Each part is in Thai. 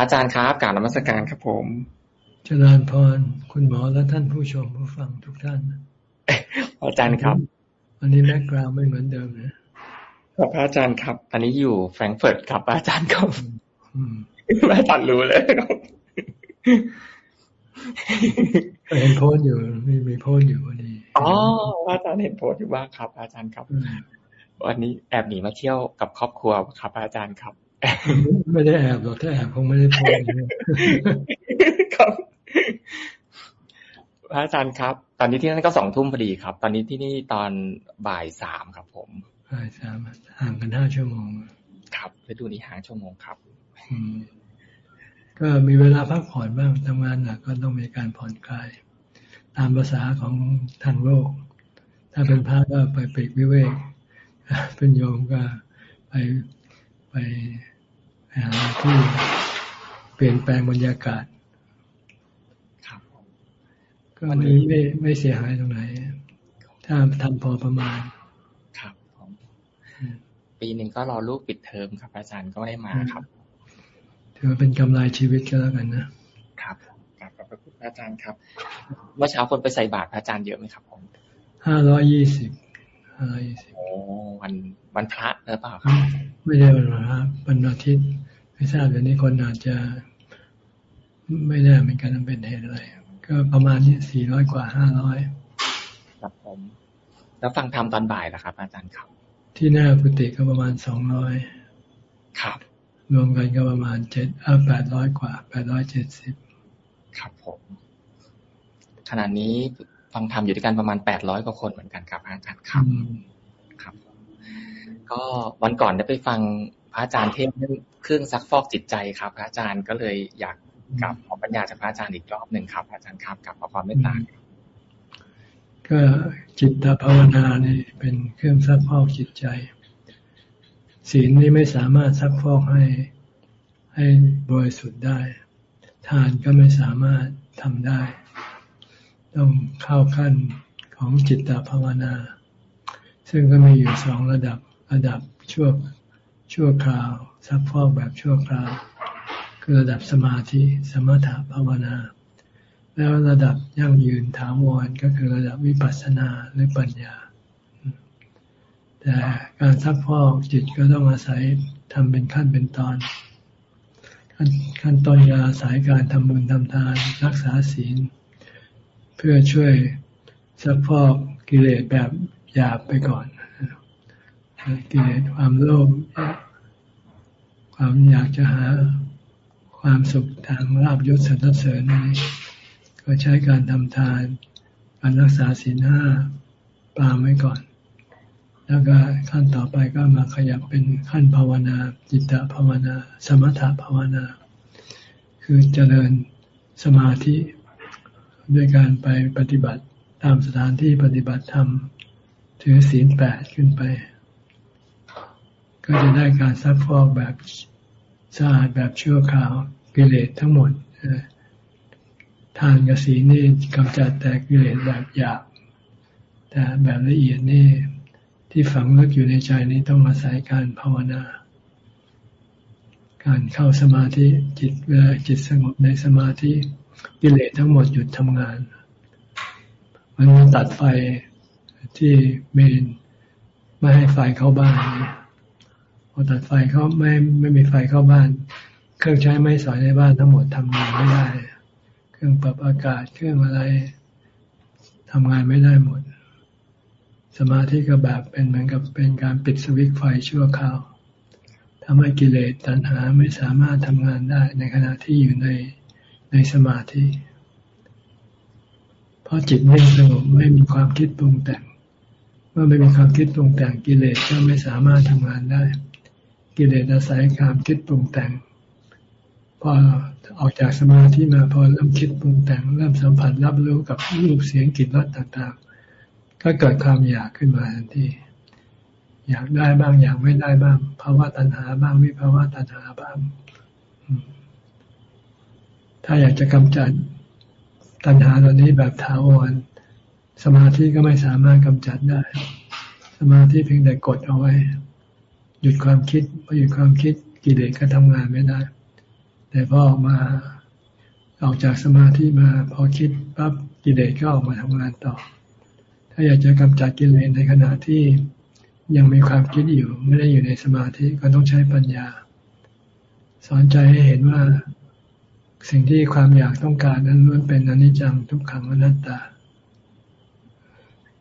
อาจารย์ครับกราบนมัสการครับผม เจริญพร คุณหมอและท่านผู้ชมผู้ฟังทุกท่าน อาจารย์ครับ อันนี้แบ็กกราวไม่เหมือนเดิมนะครับอาจารย์ครับ อันนี้อยู่แฟรงเฟิร์ตครับอาจารย์ครับอาจารย์รู้เลยครับเห็นโพสอยู่มีมีโพสอยู่วันนี้อ๋ออาจารย์เห็นโพสอยู่บ้างครับ อาจารย์ครับ วันนี้แอบหนีมาเที่ยวกับครอบครัวครับ อาจารย์ครับ ไม่ได้แอบหรอกถ้าแอบคงไม่ได้โพสครับพระอาจารย์ครับ ตอนนี้ที่นั่นก็สองทุ่มพอดีครับ ตอนนี้ที่นี่ตอนบ่ายสามครับ ผมบ่ายสามห่างกันห้าชั่วโมง ครับฤดูนี้ห้าชั่วโมงครับก็มีเวลาพักผ่อนบ้างทำงานหนักก็ต้องมีการผ่อนคลาย ตามภาษาของทางโลก ถ้าเป็นพระก็ไปปีกวิเวกเป็นโยมก็ไป ไปหาที่เปลี่ยนแปลงบรรยากาศครับก็ไม่ไม่ไม่เสียหายตรงไหน ถ้าทำพอประมาณ ครับผมปีหนึ่งก็รอลูกปิดเทอมครับอาจารย์ก็ไม่ได้มาครับถือเป็นกำไรชีวิตก็แล้วกันนะครับครับขอบคุณอาจารย์ครับ เมื่อเช้าคนไปใส่บาตรอาจารย์เยอะไหมครับผมห้าร้อยยี่สิบห้าร้ อยยี่สิบโอ้วันวันพระหรือเปล่าครับไม่ใช่วันพระวันอาทิตย์ไม่ทราบเดี๋ยวนี้คนอาจจะไม่แน่เหมือนกันเป็นเหตุอะไร ก็ประมาณนี้สี่ร้อยกว่าห้าร้อยครับผม แล้วฟังธรรมตอนบ่ายนะครับ อาจารย์ครับ ที่หน้ากุฏิก็ประมาณสองร้อยครับ รวมกันก็ประมาณเจ็ดเออแปดร้อยกว่าแปดร้อยเจ็ดสิบครับผมขณะนี้ ฟังธรรมอยู่ด้วยกันประมาณแปดร้อยกว่าคนเหมือนกันครับอาจารย์ครับครับ ก็วันก่อนได้ไปฟังพระอาจารย์เทศเรื่องเครื่องซักฟอกจิตใจครับพระอาจารย์ก็เลยอยากกลับขอปัญญาจากพระอาจารย์อีกรอบหนึ่งครับอาจารย์ครับกับขอความเมตตาก็จิตตภาวนานี่เป็นเครื่องซักฟอกจิตใจ ศีลนี้ไม่สามารถซักฟอกให้ให้บริสุทธิ์ได้ ทานก็ไม่สามารถทำได้ ต้องเข้าขั้นของจิตตภาวนา ซึ่งก็มีอยู่สองระดับระดับชั่วชั่วคราวซักฟอกแบบชั่วคราว คือระดับสมาธิสมถะภาวนา แล้วระดับยั่งยืนถาวรก็คือระดับวิปัสสนาหรือปัญญา แต่การซักพอกจิตก็ต้องอาศัยทำเป็นขั้นเป็นตอน ขั้นขั้นตอนยาสายการทำบุญทำทานรักษาศีล เพื่อช่วยซักพอกกิเลสแบบหยาบไปก่อนกิเลสความโลภความอยากจะหาความสุขทางลาบยศสรรเสริญนี้ ก็ใช้การทำทานการรักษาศีลห้าปามไว้ก่อน แล้วก็ขั้นต่อไปก็มาขยับเป็นขั้นภาวนา จิตตภาวนา สมถภาวนา คือเจริญสมาธิ ด้วยการไปปฏิบัติตามสถานที่ปฏิบัติธรรม ถือศีลแปดขึ้นไป ก็จะได้การซักฟอกแบบสะอาดแบบชั่วคราวกิเลสทั้งหมดทานกับศีลนี่กำจัดแต่กิเลสแบบหยาบแต่แบบละเอียดนี่ที่ฝังลึกอยู่ในใจนี้ต้องอาศัยการภาวนา การเข้าสมาธิจิตเวลาจิตสงบในสมาธิ กิเลสทั้งหมดหยุดทำงาน มันตัดไฟที่เมน ไม่ให้ไฟเข้าบ้านพอตัดไฟเขาไม่ไม่มีไฟเข้าบ้าน เครื่องใช้ไม่สอยในบ้านทั้งหมดทำงานไม่ได้ เครื่องปรับอากาศเครื่องอะไรทำงานไม่ได้หมด สมาธิก็แบบเป็นเหมือนกับเป็นการปิดสวิตไฟชั่วคราวทำให้กิเลสตัณหาไม่สามารถทำงานได้ในขณะที่อยู่ใน ในสมาธิ เพราะจิตนิ่งสงบไม่มีความคิดปรุงแต่ง เมื่อไม่มีความคิดปรุงแต่งกิเลสก็ไม่สามารถทำงานได้ กิเลสอาศัยความคิดปรุงแต่ง พอออกจากสมาธิมาพอเริ่มคิดปรุงแต่ง เริ่มสัมผัสรับรู้กับรูปเสียงกลิ่นรสต่างๆ ก็เกิดความอยากขึ้นมาทันทีอยากได้บ้างอยากไม่ได้บ้างภาวะตัณหาบ้างวิภาวะตัณหาบ้าง ถ้าอยากจะกำจัดตัณหาเหล่านี้แบบถาวร สมาธิก็ไม่สามารถกำจัดได้ สมาธิเพียงแต่กดเอาไว้ หยุดความคิดพอหยุดความคิดกิเลสก็ทำงานไม่ได้ แต่พอออกมาออกจากสมาธิมาพอคิดปั๊บกิเลสก็ออกมาทำงานต่อ ถ้าอยากจะกำจัดกิเลสในขณะที่ยังมีความคิดอยู่ ไม่ได้อยู่ในสมาธิก็ต้องใช้ปัญญา สอนใจให้เห็นว่า สิ่งที่ความอยากต้องการนั้นล้วนเป็นอนิจจังทุกขังอนัตตา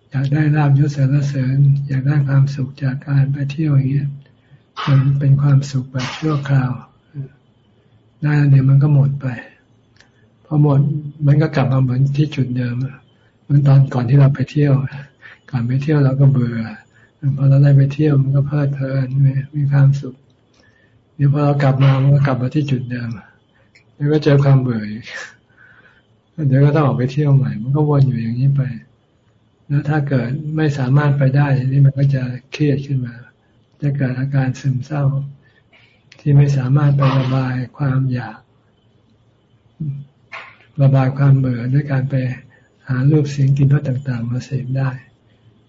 อยากได้ลาบยศเสริญเสริญ อยากได้ความสุขจากการไปเที่ยวอย่างเงี้ยมันเป็นความสุขแบบชั่วคราวได้เดี๋ยวมันก็หมดไปพอหมดมันก็กลับมาเหมือนที่จุดเดิมเหมือนตอนก่อนที่เราไปเที่ยว ก่อนไปเที่ยวเราก็เบื่อพอเราได้ไปเที่ยวมันก็เพลิดเพลินมีความสุขเดี๋ยวพอเรากลับมามันก็กลับมาที่จุดเดิม แล้วก็เจอความเบื่ออีกเดี๋ยวก็ต้องออกไปเที่ยวใหม่ มันก็วนอยู่อย่างนี้ไป แล้วถ้าเกิดไม่สามารถไปได้นี่มันก็จะเครียดขึ้นมา จะเกิดอาการซึมเศร้า ที่ไม่สามารถไประบายความอยาก ระบายความเบื่อด้วยการไปหารูปเสียงกินรสต่างๆ มาเสพได้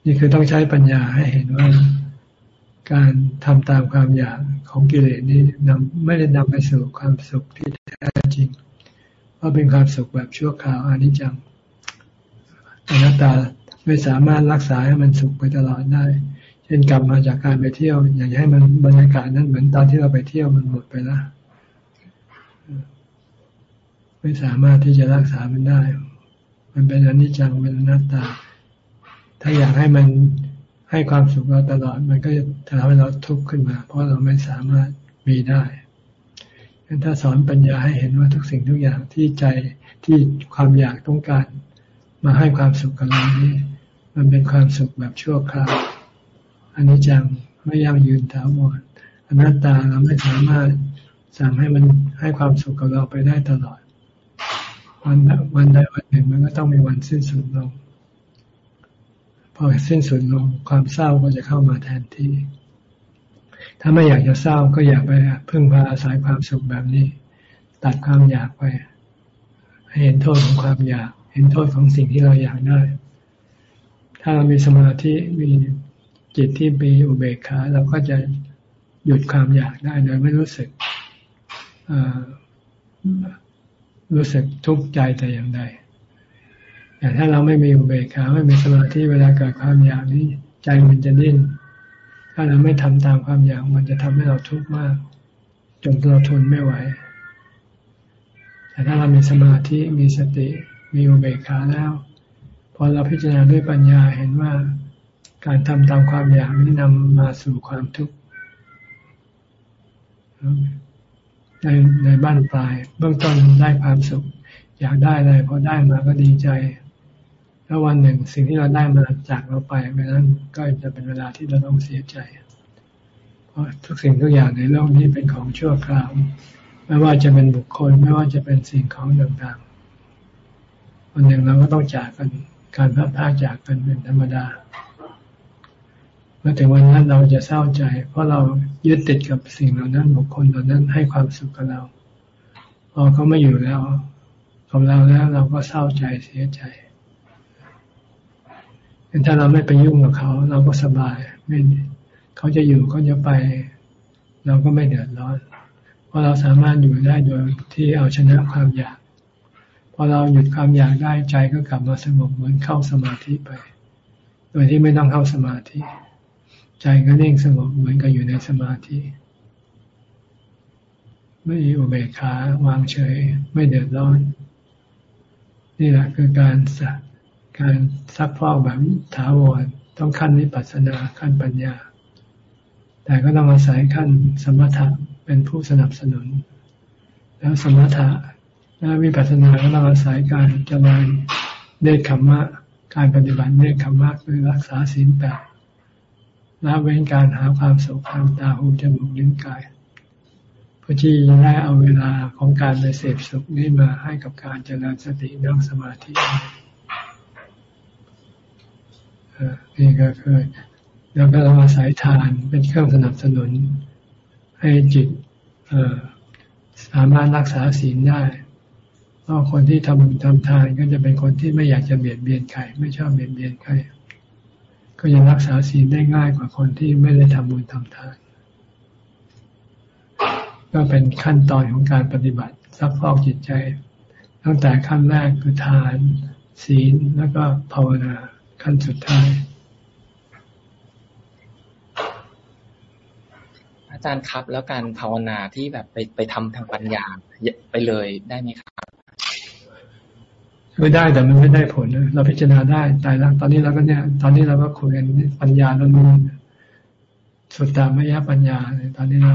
นี่คือต้องใช้ปัญญาให้เห็นว่าการทำตามความอยากของกิเลสนี้นำไม่ได้นำไปสู่ความสุขที่ แท้จริง เพราะเป็นความสุขแบบชั่วคราวอนิจจังอนัตตาไม่สามารถรักษาให้มันสุขไปตลอดได้ เช่นกลับมาจากการไปเที่ยว อยากให้มันบรรยากาศนั้นเหมือนตอนที่เราไปเที่ยวมันหมดไปแล้วไม่สามารถที่จะรักษามันได้ มันเป็นอนิจจังเป็นอนัตตา ถ้าอยากให้มันให้ความสุขเราตลอด มันก็จะทำให้เราทุกข์ขึ้นมา เพราะเราไม่สามารถมีได้ ถ้าสอนปัญญาให้เห็นว่าทุกสิ่งทุกอย่างที่ใจที่ความอยากต้องการ มาให้ความสุขกับเรานี่มันเป็นความสุขแบบชั่วคราวอันนี้จังไม่ยั่งยืนถาวรอนัตตาเราไม่สามารถสั่งให้มันให้ความสุขกับเราไปได้ตลอด วันวันใดวันหนึ่งมันก็ต้องมีวันสิ้นสุดลง พอสิ้นสุดลงความเศร้าก็จะเข้ามาแทนที่ ถ้าไม่อยากจะเศร้าก็อยากไปพึ่งพาอาศัยความสุขแบบนี้ ตัดความอยากไปให้เห็นโทษของความอยาก เห็นโทษของสิ่งที่เราอยากได้ ถ้าเรามีสมาธิมีจิตที่มีอุเบกขาเราก็จะหยุดความอยากได้โดยไม่รู้สึกรู้สึกทุกข์ใจแต่อย่างใดแต่ถ้าเราไม่มีอุเบกขาไม่มีสมาธิเวลาเกิดความอยากนี้ ใจมันจะดิ้น ถ้าเราไม่ทำตามความอยากมันจะทำให้เราทุกข์มาก จนเราทนไม่ไหว แต่ถ้าเรามีสมาธิมีสติ มีอุเบกขาแล้วพอเราพิจารณาด้วยปัญญาเห็นว่าการทำตามความอยากนี้นำมาสู่ความทุกข์ในในบ้านปลาย เบื้องต้นได้ความสุข อยากได้อะไรพอได้มาก็ดีใจ ถ้าวันหนึ่งสิ่งที่เราได้มาจากเราไปไปนั้นก็จะเป็นเวลาที่เราต้องเสียใจ เพราะทุกสิ่งทุกอย่างในโลกนี้เป็นของชั่วคราว ไม่ว่าจะเป็นบุคคล ไม่ว่าจะเป็นสิ่งของต่างๆ วันหนึ่งเราก็ต้องจากกัน การพัดพาจากกันเป็นธรรมดา เมื่อถึงวันนั้นเราจะเศร้าใจ เพราะเรายึดติดกับสิ่งเหล่านั้น บุคคลเหล่านั้นให้ความสุขกับเรา พอเขาไม่อยู่แล้วกับเราแล้วเราก็เศร้าใจเสียใจ ถ้าเราไม่ไปยุ่งกับเขา เราก็สบายไม่เขาจะอยู่เขาจะไป เราก็ไม่เดือดร้อน เพราะเราสามารถอยู่ได้โดยที่เอาชนะความอยาก พอเราหยุดความอยากได้ใจก็กลับมาสงบเหมือนเข้าสมาธิไป โดยที่ไม่ต้องเข้าสมาธิ ใจก็นิ่งสงบเหมือนกับอยู่ในสมาธิไม่อุเบกขาวางเฉย ไม่เดือดร้อน นี่แหละคือการสั การซักฟอกแบบถาวรต้องขั้นนิปัสสนาขั้นปัญญา แต่ก็ต้องอาศัยขั้นสมถะเป็นผู้สนับสนุน แล้วสมถะและวิปัสสนาก็ต้องอาศัยการเจริญเนคขมมะการปฏิบัติเนคขมมะคือรักษาศีลแปดละเว้นการหาความสุขทางตาหูจมูกลิ้นกายเพื่อที่จะได้เอาเวลาของการไปเสพสุขนี้มาให้กับการเจริญสตินั่งสมาธิ นี่ก็คือเราก็ต้องอาศัยทานเป็นเครื่องสนับสนุน ให้จิตสามารถรักษาศีลได้เพราะคนที่ทำบุญทำทานก็จะเป็นคนที่ไม่อยากจะเบียดเบียนใครไม่ชอบเบียดเบียนใครก็ยังรักษาศีลได้ง่ายกว่าคนที่ไม่ได้ทำบุญทำทาน ก็เป็นขั้นตอนของการปฏิบัติซักฟอกจิตใจ ตั้งแต่ขั้นแรกคือทาน ศีลแล้วก็ภาวนา ขั้นสุดท้าย อาจารย์ครับ แล้วการภาวนาที่แบบไปไปทำทางปัญญาไปเลยได้ไหมครับไม่ได้แต่มันไม่ได้ผลเราพิจารณาได้ตายแล้วตอนนี้เราก็เนี่ย ตอนนี้เราก็คุยกันปัญญาล้วนๆสุดตามยปัญญาตอนนี้เรา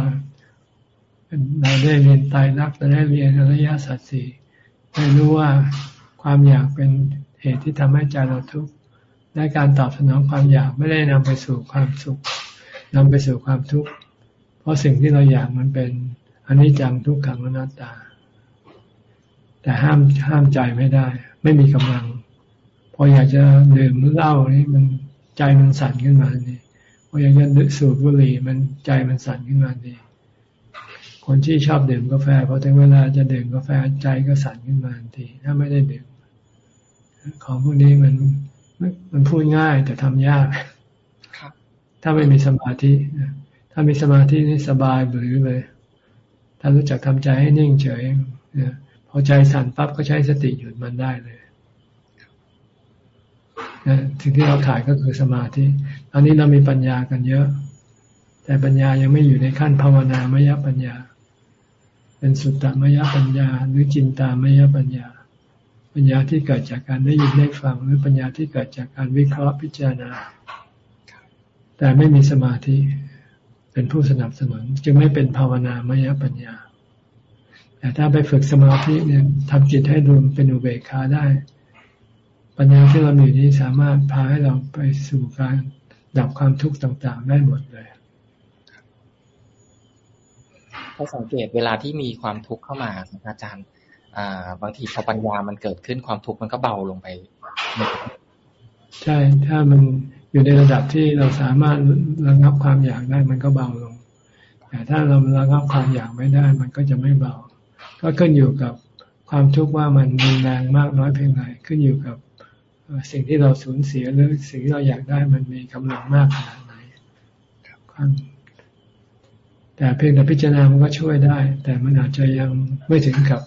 เราได้เรียนตายรักเราได้เรียนอริยสัจสี่ได้รู้ว่าความอยากเป็นเหตุที่ทำให้ใจเราทุกข์ และการตอบสนองความอยากไม่ได้นำไปสู่ความสุขนำไปสู่ความทุกข์ เพราะสิ่งที่เราอยากมันเป็นอนิจจังทุกขังอนัตตา แต่ห้ามห้ามใจไม่ได้ ไม่มีกำลัง พออยากจะดื่มเหล้านี่มันใจมันสั่นขึ้นมานี่พออยากจะสูบบุหรี่มันใจมันสั่นขึ้นมานี่คนที่ชอบดื่มกาแฟพอถึงเวลาจะดื่มกาแฟใจก็สั่นขึ้นมาทันทีถ้าไม่ได้ดื่มของพวกนี้มัน มันพูดง่ายแต่ทำยากถ้าไม่มีสมาธิถ้ามีสมาธินี่สบายหรือเลย ถ้ารู้จักทำใจให้นิ่งเฉยพอใจสั่นปั๊บก็ใช้สติหยุดมันได้เลยสิ่งที่เราถ่ายก็คือสมาธิตอนนี้เรามีปัญญากันเยอะ แต่ปัญญายังไม่อยู่ในขั้นภาวนามยปัญญา เป็นสุตตมยปัญญา หรือจินตามยปัญญา ปัญญาที่เกิดจากการได้ยินได้ฟังหรือปัญญาที่เกิดจากการวิเคราะห์พิจารณา แต่ไม่มีสมาธิเป็นผู้สนับสนุนจึงไม่เป็นภาวนามยปัญญา แต่ถ้าไปฝึกสมาธิเนี่ยทำจิตให้รวมเป็นอุเบกขาได้ ปัญญาที่เรามีนี้สามารถพาให้เราไปสู่การดับความทุกข์ต่างๆ ได้หมดเลยเขาสังเกตเวลาที่มีความทุกข์เข้ามาอาจารย์ บางทีพอปัญญามันเกิดขึ้นความทุกข์มันก็เบาลงไป ใช่ ถ้ามันอยู่ในระดับที่เราสามารถระงับความอยากได้มันก็เบาลง แต่ถ้าเราระงับความอยากไม่ได้ มันก็จะไม่เบา ก็ขึ้นอยู่กับความทุกข์ว่ามันมีแรงมากน้อยเพียงไรขึ้นอยู่กับสิ่งที่เราสูญเสียหรือสิ่งที่เราอยากได้มันมีกำลังมากขนาดไหนครับแต่เพียงแต่พิจารณามันก็ช่วยได้ แต่มันอาจจะยังไม่ถึงกับ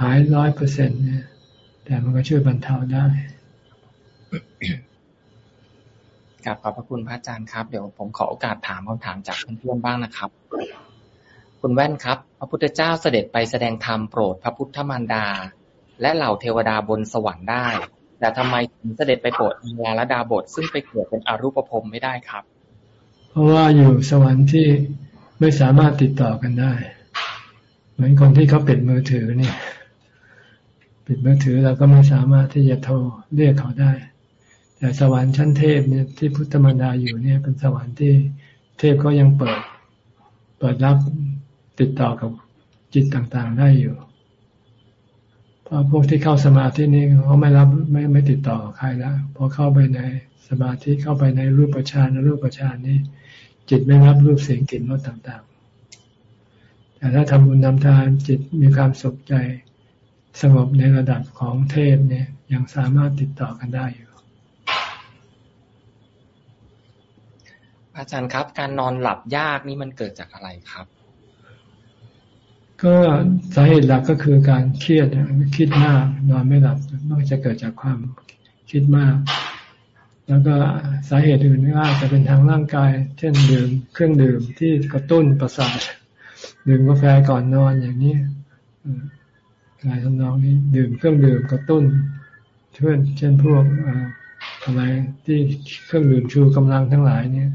หายร้อยเปอร์เซ็นต์เนี่ย แต่มันก็ช่วยบรรเทาได้กับขอบพระคุณพระอาจารย์ครับ เดี๋ยวผมขอโอกาสถามคำถามจากเพื่อนๆบ้างนะครับ คุณแว่นครับ พระพุทธเจ้าเสด็จไปแสดงธรรมโปรดพระพุทธมารดา และเหล่าเทวดาบนสวรรค์ได้ แต่ทำไมถึงเสด็จไปโปรดอิงาลดาบท ซึ่งไปเกิดเป็นอรูปภพไม่ได้ครับ เพราะว่าอยู่สวรรค์ที่ไม่สามารถติดต่อกันได้ เหมือนคนที่เขาปิดมือถือเนี่ย ปิดมือถือเราก็ไม่สามารถที่จะโทรเรียกเขาได้ แต่สวรรค์ชั้นเทพเนี่ยที่พุทธมารดาอยู่เนี่ยเป็นสวรรค์ที่เทพก็ยังเปิด เปิดรับติดต่อกับจิตต่างๆได้อยู่ เพราะพวกที่เข้าสมาธินี่เขาไม่รับไม่ไม่ติดต่อใครแล้วพอเข้าไปในสมาธิเข้าไปในรูปฌานรูปฌานนี่จิตไม่รับรูปเสียงกลิ่นรสต่างๆ แต่ถ้าทำบุญทำทานจิตมีความสุขใจ สงบในระดับของเทพเนี่ย ยังสามารถติดต่อกันได้อยู่ อาจารย์ครับ การนอนหลับยากนี่มันเกิดจากอะไรครับ ก็สาเหตุหลักก็คือการเครียดคิดมากนอนไม่หลับนอกจากเกิดจากความคิดมาก แล้วก็สาเหตุอื่นก็อาจจะเป็นทางร่างกาย เช่นดื่มเครื่องดื่มที่กระตุ้นประสาทดื่มกาแฟก่อนนอนอย่างนี้ อะไรทำนองนี้ดื่มเครื่องดื่มกระตุ้นเช่นเช่นพวกอะไรที่เครื่องดื่มชูกำลังทั้งหลายเนี่ย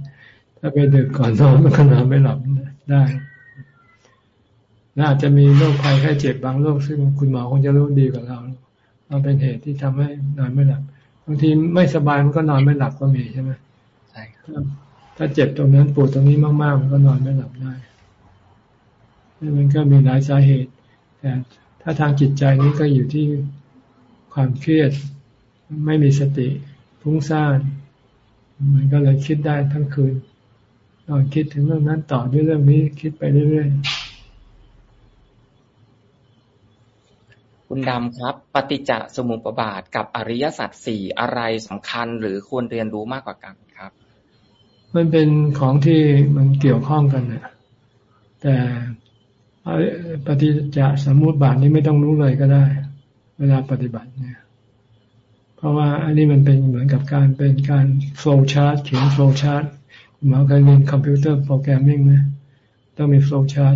ถ้าไปดื่มก่อนนอนมันก็นอนไม่หลับได้น่าจะมีโรคภัยไข้เจ็บบางโรคซึ่งคุณหมอคงจะรู้ดีกว่าเราเราเป็นเหตุที่ทำให้นอนไม่หลับบางทีไม่สบายมันก็นอนไม่หลับก็มีใช่ไหมใช่ครับถ้าเจ็บตรงนั้นปวดตรงนี้มากๆมันก็นอนไม่หลับได้มันก็มีหลายสาเหตุแต่ ถ้าทางจิตใจนี้ก็อยู่ที่ความเครียด ไม่มีสติฟุ้งซ่านมันก็เลยคิดได้ทั้งคืนนอนคิดถึงเรื่องนั้นต่อด้วยเรื่องนี้คิดไปเรื่อยๆ คุณดำครับ ปฏิจจสมุปบาทกับอริยสัจสี่อะไรสำคัญหรือควรเรียนรู้มากกว่ากันครับ มันเป็นของที่มันเกี่ยวข้องกันเนี่ยแต่ ปฏิจจสมุติบาทนี้ไม่ต้องรู้เลยก็ได้ เวลาปฏิบัติเนี่ย เพราะว่าอันนี้มันเป็นเหมือนกับการเป็นการflowchart เขียน flowchart หมอเคยเรียน computer programming ไหมต้องมี flowchart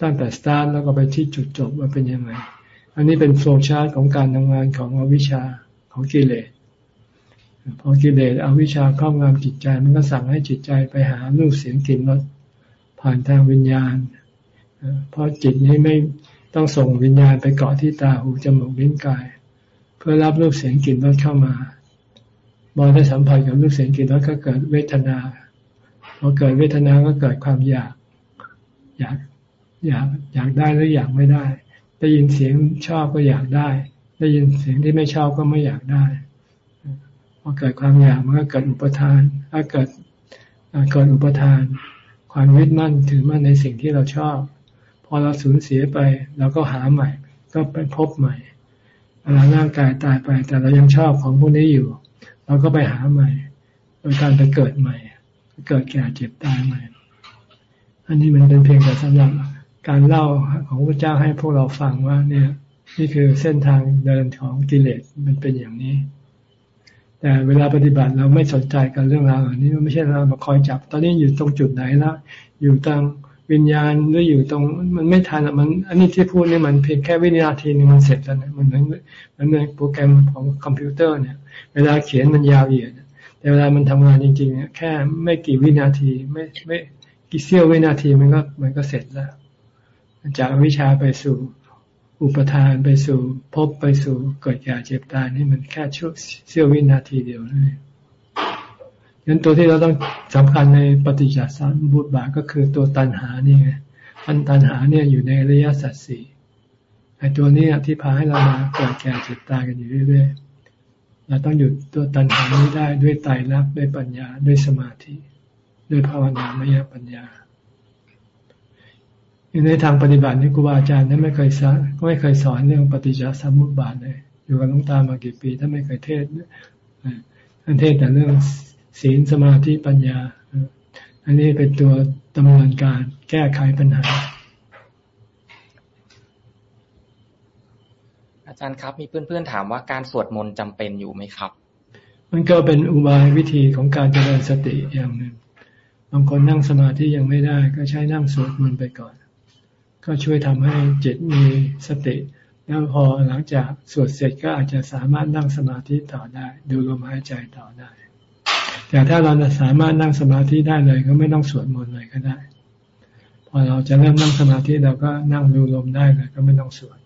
ตั้งแต่สตาร์ทแล้วก็ไปที่จุดจบว่าเป็นยังไง อันนี้เป็น flowchart ของการทำงานของอวิชชาของกิเลสพอกิเลสอวิชชาครอบงำจิตใจ มันก็สั่งให้จิตใจไปหารูปเสียงกลิ่นรสผ่านทางวิญญาณ เพราะจิตนี้มันต้องส่งวิญญาณไปเกาะที่ตาหูจมูกลิ้นกาย เพื่อรับรูปเสียงกลิ่นรสเข้ามาบอได้สัมผัสกับรูปเสียงกลิ่นรสก็เกิดเวทนาพอเกิดเวทนาก็เกิดความอยากอยากอยากอยากได้หรืออยากไม่ได้ ได้ยินเสียงชอบก็อยากได้ ได้ยินเสียงที่ไม่ชอบก็ไม่อยากได้พอเกิดความอยากมันก็เกิดอุปทานถ้าเกิดเกิดอุปทาน ความยึดมั่นถือมั่นในสิ่งที่เราชอบ พอเราสูญเสียไปเราก็หาใหม่ ก็ไปพบใหม่เวลาร่างกายตายไป แต่เรายังชอบของพวกนี้อยู่ เราก็ไปหาใหม่ โดยการไปเกิดใหม่ เกิดแก่เจ็บตายใหม่ อันนี้มันเป็นเพียงแต่สำหรับการเล่าของพระเจ้าให้พวกเราฟังว่า เนี่ย นี่คือเส้นทางเดินของกิเลสมันเป็นอย่างนี้ แต่เวลาปฏิบัติเราไม่สนใจกับเรื่องราวเหล่านี้ไม่ใช่เรามาคอยจับ ตอนนี้อยู่ตรงจุดไหนแล้วอยู่ตรง วิญญาณหรืออยู่ตรงมันไม่ทันอะมัน อันนี้ที่พูดนี่มันเพียงแค่วินาทีนึงมันเสร็จแล้วนะมันเหมือนมันเหมือนโปรแกรมของคอมพิวเตอร์เนี่ย เวลาเขียนมันยาวเหยียดแต่เวลามันทำงานจริง ๆ เนี่ยแค่ไม่กี่วินาทีไม่ไม่กี่เสี้ยววินาทีมันก็มันก็เสร็จแล้ว จากวิชาไปสู่อุปทานไปสู่พบไปสู่เกิดแก่เจ็บตายนี่มันแค่ช่วงเสี้ยววินาทีเดียวนั่ งั้นตัวที่เราต้องสำคัญในปฏิจจสมุปบาทก็คือตัวตัณหานี่ไงอันตัณหาเนี่ยอยู่ในระยะสัตสี่ไอ้ตัวนี้ที่พาให้เรามาเกิดแก่เจ็บตายกันอยู่เรื่อยๆเราต้องหยุดตัวตัณหานี้ได้ด้วยไตรลักษณ์ด้วยปัญญาด้วยสมาธิ ด้วยภาวนามยปัญญาในทางปฏิบัตินี่ครูบาอาจารย์นั้นไม่เคยสอนก็ไม่เคยสอนเรื่องปฏิจจสมุปบาทเลยอยู่กับหลวงตามากี่ปีถ้าไม่เคยเทศท่านเทศแต่เรื่อง ศีลสมาธิปัญญา อันนี้เป็นตัวดำเนินการแก้ไขปัญหา อาจารย์ครับ มีเพื่อนๆถามว่าการสวดมนต์จำเป็นอยู่ไหมครับ มันก็เป็นอุบายวิธีของการเจริญสติอย่างหนึ่งบางคนนั่งสมาธิยังไม่ได้ ก็ใช้นั่งสวดมนต์ไปก่อน ก็ช่วยทำให้จิตมีสติ แล้วพอหลังจากสวดเสร็จก็อาจจะสามารถนั่งสมาธิต่อได้ ดูลมหายใจต่อได้ แต่ถ้าเราสามารถนั่งสมาธิได้เลย ก็ไม่ต้องสวดมนต์เลยก็ได้ พอเราจะเริ่มนั่งสมาธิเราก็นั่งดูลมได้เลยก็ไม่ต้องสวด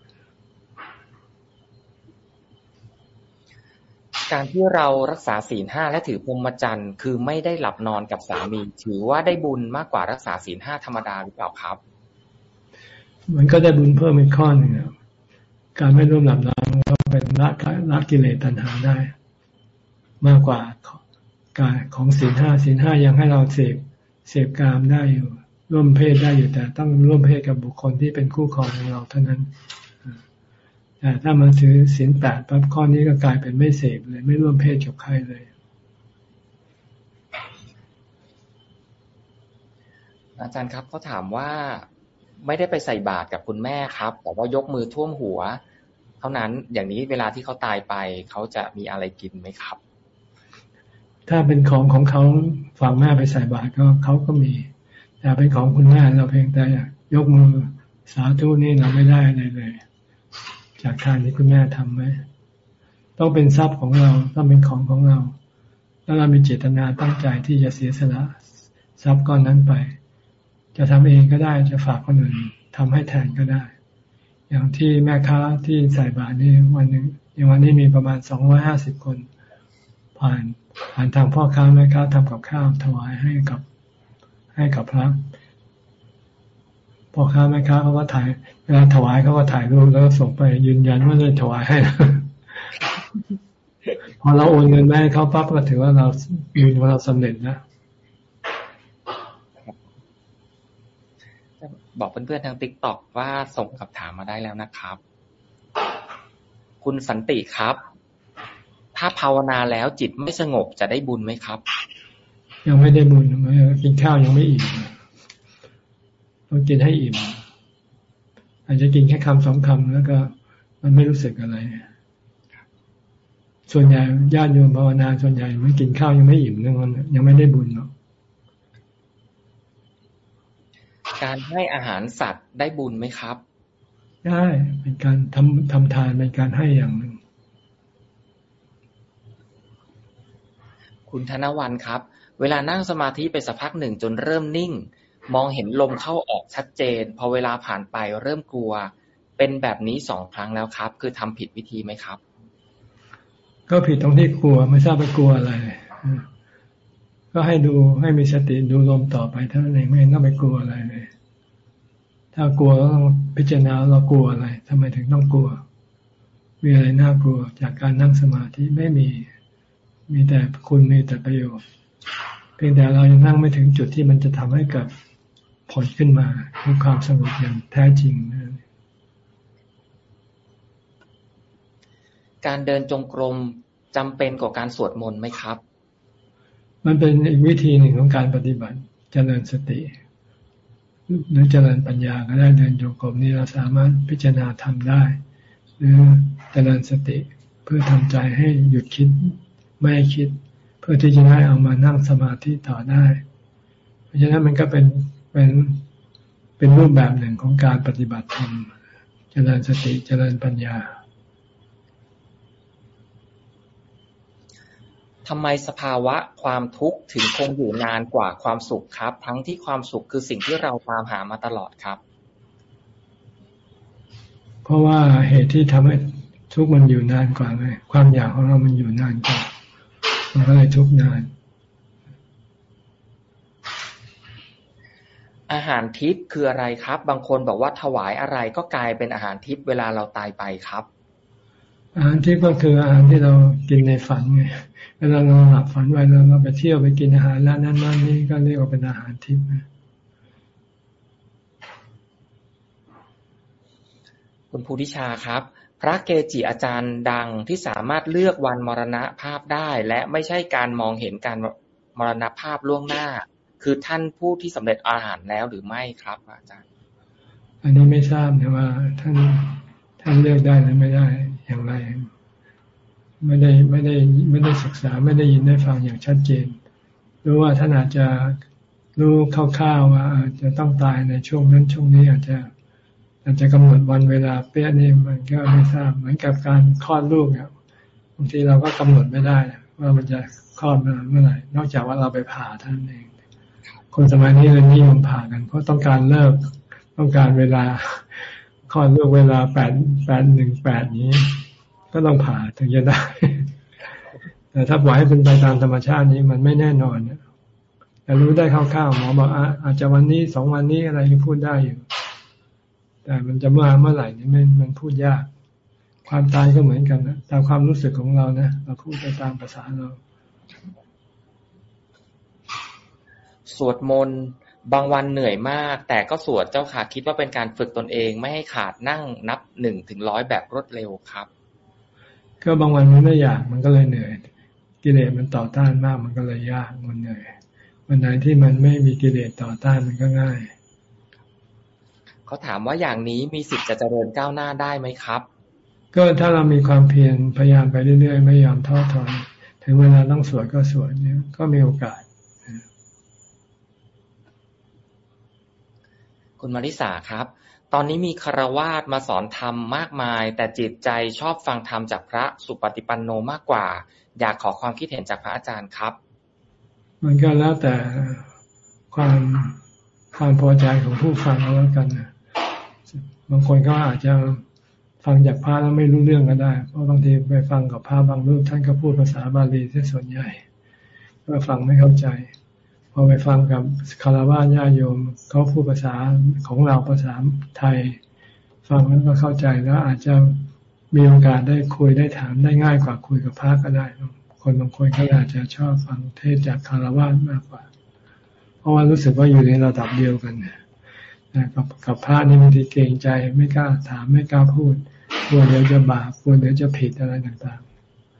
การที่เรารักษาศีลห้าและถือพรหมจรรย์คือไม่ได้หลับนอนกับสามี ถือว่าได้บุญมากกว่ารักษาศีลห้าธรรมดาหรือเปล่าครับ มันก็ได้บุญเพิ่มอีกข้อหนึ่งการไม่ร่วมหลับนอนก็เป็นละละกิเลสตัณหาได้ มากกว่า การของศีลห้าศีลห้ายังให้เราเสพเสพกามได้อยู่ ร่วมเพศได้อยู่แต่ต้องร่วมเพศกับบุคคลที่เป็นคู่ครองของเราเท่านั้นแต่ถ้ามันถือศีลแปดปั๊บข้อนี้ก็กลายเป็นไม่เสพเลย ไม่ร่วมเพศกับใครเลยอาจารย์ครับเขาถามว่าไม่ได้ไปใส่บาตรกับคุณแม่ครับ แต่ว่ายกมือท่วมหัว เท่านั้นอย่างนี้เวลาที่เขาตายไปเขาจะมีอะไรกินไหมครับ ถ้าเป็นของของเขาฝากแม่ไปใส่บาตรก็เขาก็มี แต่เป็นของคุณแม่เราเพียงแต่ยกมือสาธุนี่เราไม่ได้อะไรเลย จากทานที่คุณแม่ทำไหมต้องเป็นทรัพย์ของเราต้องเป็นของของเรา แล้วเรามีเจตนาตั้งใจที่จะเสียสละทรัพย์ก้อนนั้นไป จะทำเองก็ได้จะฝากคนอื่นทำให้แทนก็ได้ อย่างที่แม่ค้าที่ใส่บาตรนี่วันหนึ่งอย่างวันนี้มีประมาณสองร้อยห้าสิบคน ผ่าน ผ่านทางพ่อค้าแม่ค้าทำกับข้าวถวายให้กับ ให้กับพระพ่อค้าแม่ค้าเขาก็ถ่ายเวลาถวายเขาก็ถ่ายรูปแล้วส่งไปยืนยันว่าได้ถวายให้พอเราโอนเงินไปให้เขาปั๊บก็ถือว่าเรายืนว่าเราสำเร็จนะบอกเพื่อนๆทางติ๊กต็อกว่าส่งคำถามมาได้แล้วนะครับ คุณสันติครับ ถ้าภาวนาแล้วจิตไม่สงบจะได้บุญไหมครับ ยังไม่ได้บุญกินข้าวยังไม่อิ่มต้องกินให้อิ่ม อาจจะกินแค่คำสองคำแล้วก็ มันไม่รู้สึกอะไร ส่วนใหญ่ญาติโยมภาวนาส่วนใหญ่ไม่กินข้าวยังไม่อิ่มนั่นยังไม่ได้บุญหรอกการให้อาหารสัตว์ได้บุญไหมครับ ได้เป็นการทำทำทานเป็นการให้อย่างหนึ่ง คุณธนวันครับ เวลานั่งสมาธิไปสักพักหนึ่งจนเริ่มนิ่ง มองเห็นลมเข้าออกชัดเจน พอเวลาผ่านไปเริ่มกลัว เป็นแบบนี้สองครั้งแล้วครับ คือทำผิดวิธีไหมครับ ก็ผิดตรงที่กลัวไม่ทราบไปกลัวอะไร ก็ให้ดูให้มีสติดูลมต่อไปเท่านั้นเองไม่ต้องไปกลัวอะไรเลยถ้ากลัวก็ต้องพิจารณาเรากลัวอะไรทำไมถึงต้องกลัว มีอะไรน่ากลัวจากการนั่งสมาธิไม่มี มีแต่คุณมีแต่ประโยชน์ เพียงแต่เรายังนั่งไม่ถึงจุดที่มันจะทำให้เกิดผลขึ้นมาคือความสงบอย่างแท้จริงนะการเดินจงกรมจำเป็นกว่าการสวดมนต์ไหมครับ มันเป็นอีกวิธีหนึ่งของการปฏิบัติจเจริญสติ หรือเจริญปัญญาก็ได้เดินโยกมนี้เราสามารถพิจารณาทำได้ หรือเจริญสติเพื่อทำใจให้หยุดคิด ไม่ให้คิด เพื่อที่จะได้เอามานั่งสมาธิต่อได้ เพราะฉะนั้นมันก็เป็นเป็นเป็นรูปแบบหนึ่งของการปฏิบัติธรรมเจริญสติเจริญปัญญาทำไมสภาวะความทุกข์ถึงคงอยู่นานกว่าความสุขครับ ทั้งที่ความสุขคือสิ่งที่เราตามหามาตลอดครับ เพราะว่าเหตุที่ทำให้ทุกข์มันอยู่นานกว่าไงความอยากของเรามันอยู่นานกว่า มันก็เลยทุกข์นาน อาหารทิพย์คืออะไรครับ บางคนบอกว่าถวายอะไรก็กลายเป็นอาหารทิพย์เวลาเราตายไปครับ อาหารทิพย์ก็คืออาหารที่เรากินในฝันไงเวลาเราหลับฝันไว้เราเราไปเที่ยวไปกินอาหารแล้วนั่นนั่นนี่ก็เรียกว่าเป็นอาหารทิพย์คุณภูทิชาครับ พระเกจิอาจารย์ดังที่สามารถเลือกวันมรณะภาพได้ และไม่ใช่การมองเห็นการมรณภาพล่วงหน้า คือท่านผู้ที่สำเร็จอาหารแล้วหรือไม่ครับ อาจารย์ อันนี้ไม่ทราบนะว่า ท่านท่านเลือกได้หรือไม่ได้อย่างไร ไม่ได้ไม่ได้ไม่ได้ศึกษาไม่ได้ยินได้ฟังอย่างชัดเจนรู้ว่าท่านอาจจะรู้คร่าวๆว่าจะต้องตายในช่วงนั้นช่วงนี้อาจจะ อาจจะกำหนดวันเวลาเป๊ะนี่มันก็ไม่ทราบเหมือนกับการคลอดลูกเนี่ยบางทีเราก็กำหนดไม่ได้ว่ามันจะคลอดมาเมื่อไหร่ นอกจากว่าเราไปผ่าท่านเอง คนสมัยนี้เลยนิยมผ่ากัน เพราะต้องการเลิกต้องการเวลาคลอดลูกเวลาแปดแปดหนึ่งแปดนี้ ก็ต้องผ่าถึงจะได้แต่ถ้าปล่อยให้เป็นไปตามธรรมชาตินี้มันไม่แน่นอนแต่รู้ได้คร่าวๆหมอบอกอาจจะวันนี้สองวันนี้อะไรยังพูดได้อยู่ แต่มันจะเมื่อเมื่อไหร่นี่มันมันพูดยาก ความตายก็เหมือนกันนะตามความรู้สึกของเรานะเราพูดไปตามภาษาเรา สวดมนต์บางวันเหนื่อยมาก แต่ก็สวดเจ้าค่ะคิดว่าเป็นการฝึกตนเอง ไม่ให้ขาดนั่งนับหนึ่งถึงร้อยแบบรวดเร็วครับ ก็บางวันมันไม่อยากมันก็เลยเหนื่อย กิเลสมันต่อต้านมากมันก็เลยยากมันเหนื่อยวันไหนที่มันไม่มีกิเลสต่อต้านมันก็ง่าย เขาถามว่าอย่างนี้มีสิทธิ์จะเจริญก้าวหน้าได้ไหมครับ ก็ถ้าเรามีความเพียรพยายามไปเรื่อยๆ ไม่ยอมท้อถอยถึงเวลาต้องสวดก็สวดเนี่ยก็มีโอกาส คุณมาริสาครับ ตอนนี้มีคารวาสมาสอนธรรมมากมาย แต่จิตใจชอบฟังธรรมจากพระสุปฏิปันโนมากกว่า อยากขอความคิดเห็นจากพระอาจารย์ครับ มันก็แล้วแต่ความความพอใจของผู้ฟังแล้วกัน บางคนก็อาจจะฟังจากพระแล้วไม่รู้เรื่องก็ได้ เพราะบางทีไปฟังกับพระบางรูปท่านก็พูดภาษาบาลีที่ส่วนใหญ่ ก็ฟังไม่เข้าใจ พอไปฟังกับคารวะญาโยมเขาพูดภาษาของเราภาษาไทย ฟังแล้วก็เข้าใจแล้วอาจจะมีโอกาสได้คุยได้ถามได้ง่ายกว่าคุยกับพระก็ได้ คนบางคนก็อาจจะชอบฟังเทศจากคารวะมากกว่า เพราะว่ารู้สึกว่าอยู่ในระดับเดียวกัน กับกับพระนี่บางทีเกรงใจไม่กล้าถามไม่กล้าพูดกลัวเดี๋ยวจะบาปกลัวเดี๋ยวจะผิดอะไรต่าง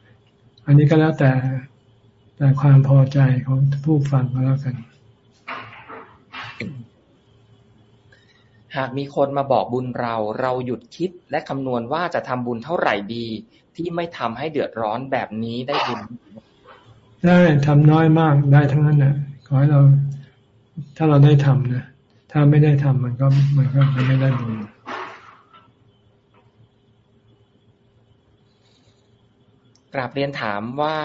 ๆ อันนี้ก็แล้วแต่แต่ความพอใจของผู้ฟังก็แล้วกัน หากมีคนมาบอกบุญเรา เราหยุดคิดและคำนวณว่าจะทำบุญเท่าไหร่ดี ที่ไม่ทำให้เดือดร้อนแบบนี้ได้บุญได้ทำน้อยมากได้ทั้งนั้นนะขอให้เรา ถ้าเราได้ทำนะ ถ้าไม่ได้ทำมันก็มันก็ไม่ได้บุญกราบเรียนถามว่า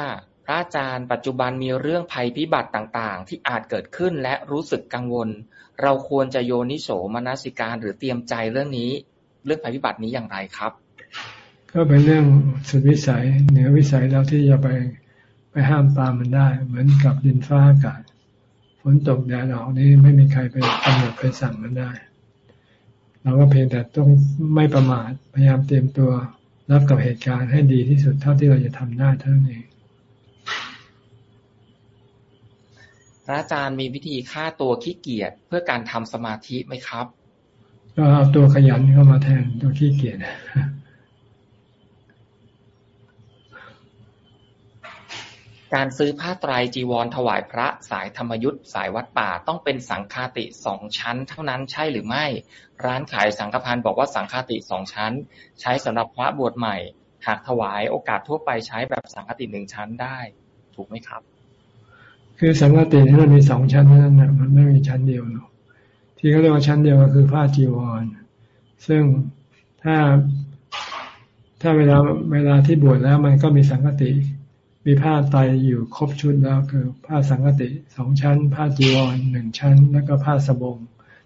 พระอาจารย์ปัจจุบันมีเรื่องภัยพิบัติต่างๆ ที่อาจเกิดขึ้นและรู้สึกกังวล เราควรจะโยนิโสมนสิการหรือเตรียมใจเรื่องนี้ เรื่องภัยพิบัตินี้อย่างไรครับ ก็เป็นเรื่องสุดวิสัยเหนือวิสัยเราที่จะไปไปห้ามปรามมันได้ เหมือนกับดินฟ้าอากาศฝ นตกแดดออกนี่ไม่มีใครไปกำหนดไปสั่งมันได้ เราก็เพียงแต่ต้องไม่ประมาทพยายามเตรียมตัวรับกับเหตุการณ์ให้ดีที่สุดเท่าที่เราจะทำได้เท่านั้นเองพระอาจารย์มีวิธีฆ่าตัวขี้เกียจเพื่อการทำสมาธิไหมครับ ก็เอาตัวขยันเข้ามาแทนตัวขี้เกียจ การซื้อผ้าไตรจีวรถวายพระสายธรรมยุทธ์สายวัดป่าต้องเป็นสังฆาติสองชั้นเท่านั้นใช่หรือไม่ ร้านขายสังฆพันธ์บอกว่าสังฆาติสองชั้น ใช้สำหรับพระบวชใหม่ หากถวายโอกาสทั่วไปใช้แบบสังฆาติหนึ่งชั้นได้ ถูกไหมครับ คือสังฆาตินี่มันมีสองชั้นนั่นแหละมันไม่มีชั้นเดียวหรอกที่เขาเรียกว่าชั้นเดียวก็คือผ้าจีวร ซึ่งถ้าถ้าเวลาเวลาที่บวชแล้วมันก็มีสังฆติ มีผ้าไตอยู่ครบชุดแล้วคือผ้าสังกติสองชั้น ผ้าจีวรหนึ่งชั้น แล้วก็ผ้าสบง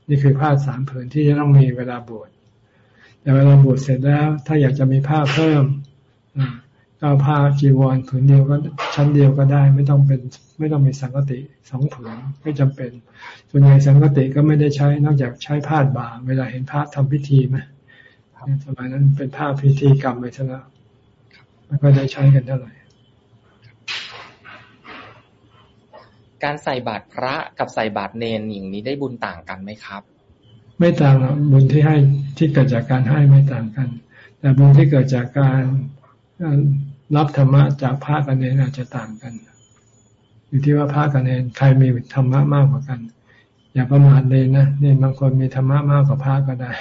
นี่คือผ้าสามผืนที่จะต้องมีเวลาบวชแต่เวลาบวชเสร็จแล้ว ถ้าอยากจะมีผ้าเพิ่มก็ผ้าจีวรผืนเดียวก็ชั้นเดียวก็ได้ ไม่ต้องเป็นไม่ต้องมีสังกติสองผืนไม่จำเป็น ส่วนใหญ่สังกติก็ไม่ได้ใช้นอกจากใช้ผ้าบาเวลาเห็นพระทำพิธีไหมสมัยนั้นเป็นผ้าพิธีกรรมไปซะแล้วมันก็ได้ใช้กันเท่าไหร่ การใส่บาตรพระกับใส่บาตรเนนอย่างนี้ได้บุญต่างกันไหมครับ ไม่ต่างหรอกบุญที่ให้ที่เกิดจากการให้ไม่ต่างกัน แต่บุญที่เกิดจากการรับธรรมะจากพระกับเนนอาจจะต่างกัน อยู่ที่ว่าพระกับเนนใครมีธรรมะมากกว่ากัน อย่าประมาทเลยนะเนนบางคนมีธรรมะมากกว่าพระก็ได้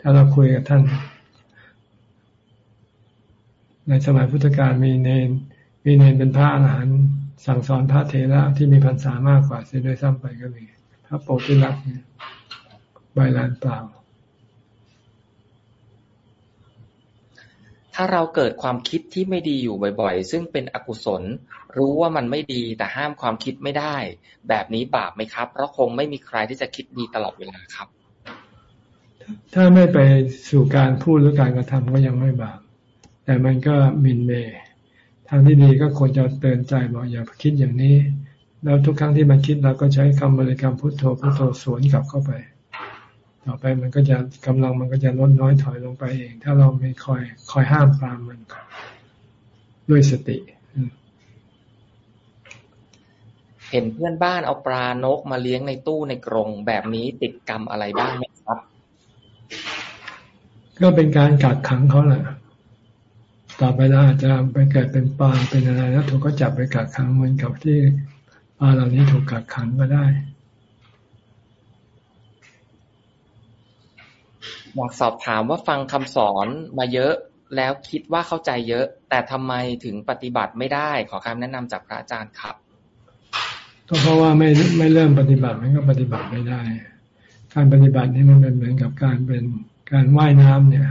ถ้าเราคุยกับท่าน ในสมัยพุทธกาลมีเนนมีเนนเป็นพระอรหันต์ สั่งสอนพระเทระที่มีพรรษามากกว่าเสียด้วยซ้ำไปก็มีพระโปติลักเนี่ยใบลานเปล่า ถ้าเราเกิดความคิดที่ไม่ดีอยู่บ่อยๆ ซึ่งเป็นอกุศล รู้ว่ามันไม่ดีแต่ห้ามความคิดไม่ได้ แบบนี้บาปไหมครับ เพราะคงไม่มีใครที่จะคิดดีตลอดเวลาครับ ถ้าไม่ไปสู่การพูดหรือการกระทำก็ยังไม่บาปแต่มันก็มินเมย์ทางที่ดีก็ควรจะเตือนใจบอกอย่าคิดอย่างนี้ แล้วทุกครั้งที่มันคิดเราก็ใช้คำบริกรรมพุทโธพุทโธสวนกลับเข้าไป ต่อไปมันก็จะกำลังมันก็จะลดน้อยถอยลงไปเอง ถ้าเราไม่คอยคอยห้ามปรามมันด้วยสติ เห็นเพื่อนบ้านเอาปลานกมาเลี้ยงในตู้ในกรงแบบนี้ติดกรรมอะไรบ้างไหมครับ ก็เป็นการกักขังเขาแหละ ต่อไปเราอาจจะไปเกิดเป็นปลาเป็นอะไรแล้วถูกก็จับไปกักขังเหมือนกับที่ปลาเหล่านี้ถูกกักขังก็ได้อยากสอบถามว่าฟังคำสอนมาเยอะแล้วคิดว่าเข้าใจเยอะ แต่ทำไมถึงปฏิบัติไม่ได้ ขอคำแนะนำจากพระอาจารย์ครับก็เพราะว่าไม่ไม่เริ่มปฏิบัติมันก็ปฏิบัติไม่ได้ การปฏิบัตินี่มันเป็นเหมือนกับการเป็นการว่ายน้ำเนี่ย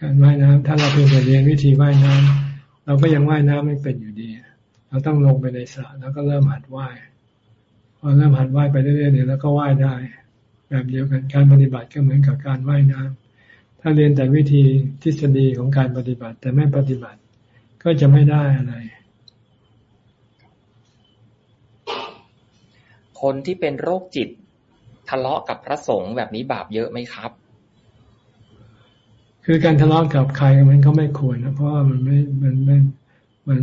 การว่ายน้ำถ้าเราเพียงแต่เรียนวิธีว่ายน้ำเราก็ยังว่ายน้ำไม่เป็นอยู่ดี เราต้องลงไปในสระแล้วก็เริ่มหัดว่ายพอเริ่มหัดว่ายไปเรื่อยๆเนี่ยแล้วก็ว่ายได้ แบบเดียวกันการปฏิบัติก็เหมือนกับการว่ายน้ำถ้าเรียนแต่วิธีทฤษฎีของการปฏิบัติ แต่ไม่ปฏิบัติก็จะไม่ได้อะไร คนที่เป็นโรคจิตทะเลาะกับพระสงฆ์แบบนี้บาปเยอะไหมครับ คือการทะเลาะกับใครมันก็ไม่ควรนะเพราะว่ามันไม่มันไม่มัน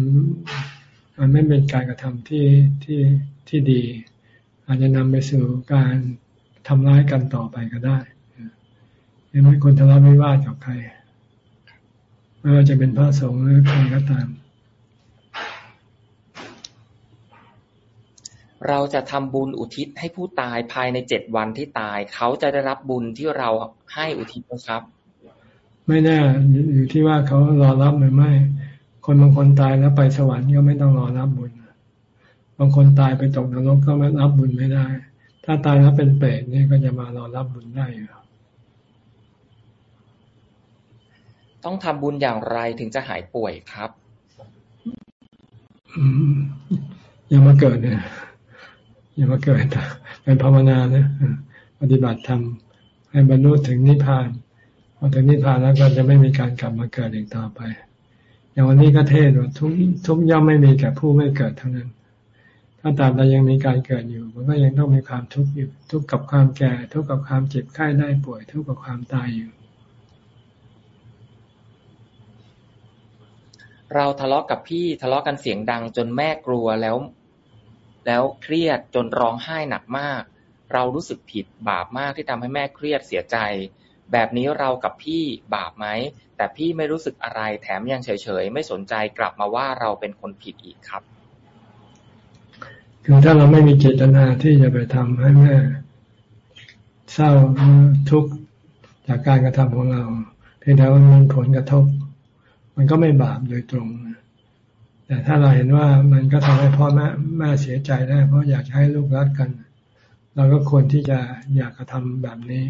มันไม่เป็นการกระทำที่ที่ที่ดี อาจจะนำไปสู่การทำร้ายกันต่อไปก็ได้ยังไม่ควรทะเลาะไม่ว่ากับใครไม่ว่าจะเป็นพระสงฆ์หรือใครก็ตาม เราจะทำบุญอุทิศให้ผู้ตายภายในเจ็ดวันที่ตาย เขาจะได้รับบุญที่เราให้อุทิศนะครับ ไม่แน่อยู่ที่ว่าเขารอรับหรือไม่ คนบางคนตายแล้วไปสวรรค์ก็ไม่ต้องรอรับบุญ บางคนตายไปตกนรกก็ไม่รับบุญไม่ได้ ถ้าตายแล้วเป็นเปรตนี่ก็จะมารอรับบุญได้อยู่ต้องทำบุญอย่างไรถึงจะหายป่วยครับอืมอย่ามาเกิดเนี่ยอย่ามาเกิดเป็นภาวนาเนี่ยปฏิบัติธรรมให้บรรลุถึงนิพพาน พอถึงนิพพานแล้วก็จะไม่มีการกลับมาเกิดอีกต่อไป อย่างวันนี้ก็เทศว่าทุกทุกย่อมไม่มีแก่ผู้ไม่เกิดเท่านั้น ถ้าตามเรายังมีการเกิดอยู่ มันก็ยังต้องมีความทุกข์อยู่ ทุกข์กับความแก่ ทุกข์กับความเจ็บไข้ได้ป่วย ทุกข์กับความตายอยู่ เราทะเลาะกับพี่ทะเลาะกันเสียงดังจนแม่กลัวแล้ว แล้วเครียดจนร้องไห้หนักมาก เรารู้สึกผิดบาปมากที่ทำให้แม่เครียดเสียใจ แบบนี้เรากับพี่บาปไหม แต่พี่ไม่รู้สึกอะไร แถมยังเฉยๆ ไม่สนใจกลับมาว่าเราเป็นคนผิดอีกครับ คือถ้าเราไม่มีเจตนาที่จะไปทำให้แม่เศร้าทุกข์จากการกระทำของเราเพียงแต่ว่ามันผลกระทบ มันก็ไม่บาปโดยตรง แต่ถ้าเราเห็นว่ามันก็ทำให้พ่อแม่แม่เสียใจได้ เพราะอยากให้ลูกรักกัน เราก็ควรที่จะอยากกระทำแบบนี้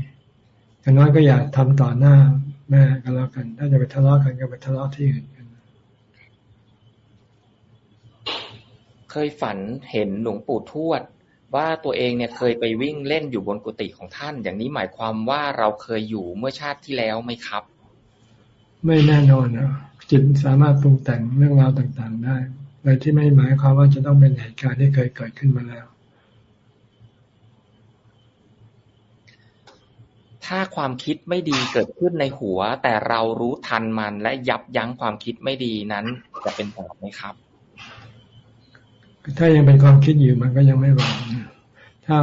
อย่างน้อยก็อยากทำต่อหน้าแม่กันแล้วกัน ถ้าจะไปทะเลาะกันก็ไปทะเลาะที่อื่นกันเคยฝันเห็นหลวงปู่ทวด ว่าตัวเองเนี่ยเคยไปวิ่งเล่นอยู่บนกุฏิของท่าน อย่างนี้หมายความว่าเราเคยอยู่เมื่อชาติที่แล้วไหมครับ ไม่แน่นอนนะจิตสามารถปรุงแต่งเรื่องราวต่างๆได้โดยที่ไม่หมายความว่าจะต้องเป็นเหตุการณ์ที่เคยเกิดขึ้นมาแล้ว ถ้าความคิดไม่ดีเกิดขึ้นในหัว แต่เรารู้ทันมันและยับยั้งความคิดไม่ดีนั้นจะเป็นบาปไหมครับ ถ้ายังเป็นความคิดอยู่มันก็ยังไม่บาปถ้า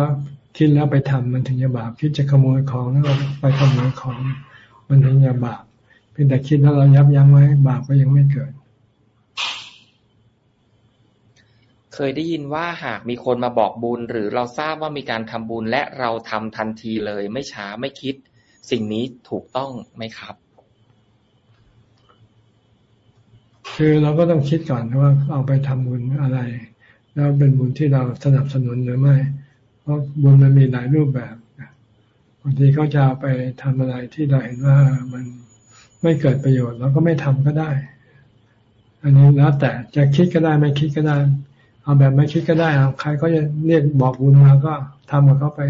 คิดแล้วไปทำมันถึงจะบาปคิดจะขโมยของแล้วไปขโมยของ มันถึงจะบาปเพียงแต่คิดแล้วเรายับยั้งไว้บาปก็ยังไม่เกิด เคยได้ยินว่าหากมีคนมาบอกบุญ หรือเราทราบว่ามีการทำบุญ และเราทำทันทีเลย ไม่ช้าไม่คิด สิ่งนี้ถูกต้องไหมครับ คือเราก็ต้องคิดก่อนว่าเอาไปทำบุญอะไร แล้วเป็นบุญที่เราสนับสนุนหรือไม่ เพราะบุญมันมีหลายรูปแบบบางทีเขาจะเอาไปทำอะไรที่เราเห็นว่ามันไม่เกิดประโยชน์เราก็ไม่ทำก็ได้อันนี้แล้วแต่จะคิดก็ได้ไม่คิดก็ได้ เอาแบบไม่คิดก็ได้เอาใครก็จะเรียกบอกบุญมาก็ทำกับเขาไป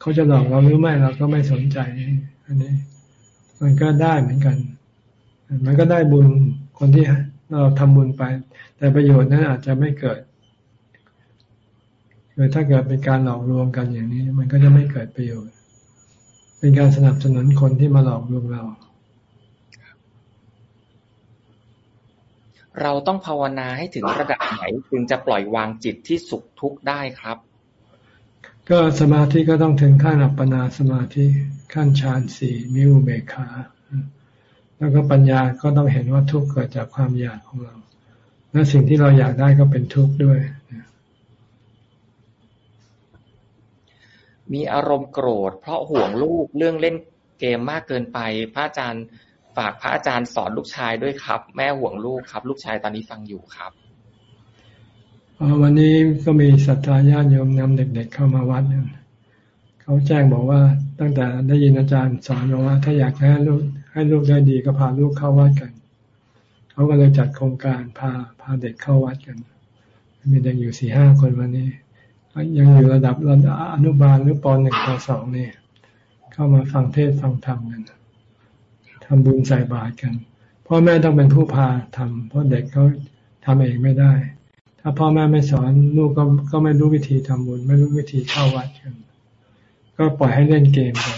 เขาจะหลอกเราหรือไม่เราก็ไม่สนใจ อันนี้ มันก็ได้เหมือนกัน มันก็ได้บุญคนที่เราทำบุญไป แต่ประโยชน์นั้นอาจจะไม่เกิดคือถ้าเกิดเป็นการหลอกลวงกันอย่างนี้ มันก็จะไม่เกิดประโยชน์ เป็นการสนับสนุนคนที่มาหลอกลวงเรา เราต้องภาวนาให้ถึงระดับไหนจึงจะปล่อยวางจิตที่สุขทุกข์ได้ครับ ก็สมาธิก็ต้องถึงขั้นอัปปนาสมาธิขั้นฌานสี่มิวเบคาแล้วก็ปัญญาก็ต้องเห็นว่าทุกข์เกิดจากความอยากของเรา และสิ่งที่เราอยากได้ก็เป็นทุกข์ด้วย มีอารมณ์โกรธ เพราะห่วงลูกเรื่องเล่นเกมมากเกินไป พระอาจารย์ ฝากพระอาจารย์สอนลูกชายด้วยครับ แม่ห่วงลูกครับ ลูกชายตอนนี้ฟังอยู่ครับวันนี้ก็มีศรัทธาญาติโยมนำเด็ก ๆ เข้ามาวัดเขาแจ้งบอกว่าตั้งแต่ได้ยินอาจารย์สอนว่า ถ้าอยากให้ลูกให้ลูกได้ดีก็พาลูกเข้าวัดกันเขาก็เลยจัดโครงการพาพาเด็กเข้าวัดกัน มีเด็กอยู่สี่ห้าคนวันนี้ ยังอยู่ระดับระดับอนุบาลหรือปหนึ่งปสองนี่เข้ามาฟังเทศฟังธรรมกัน ทำบุญใส่บาตรกันพ่อแม่ต้องเป็นผู้พาทำเพราะเด็กเขาทำเองไม่ได้ ถ้าพ่อแม่ไม่สอนลูกก็ก็ไม่รู้วิธีทำบุญ ไม่รู้วิธีเข้าวัดกันก็ปล่อยให้เล่นเกมไป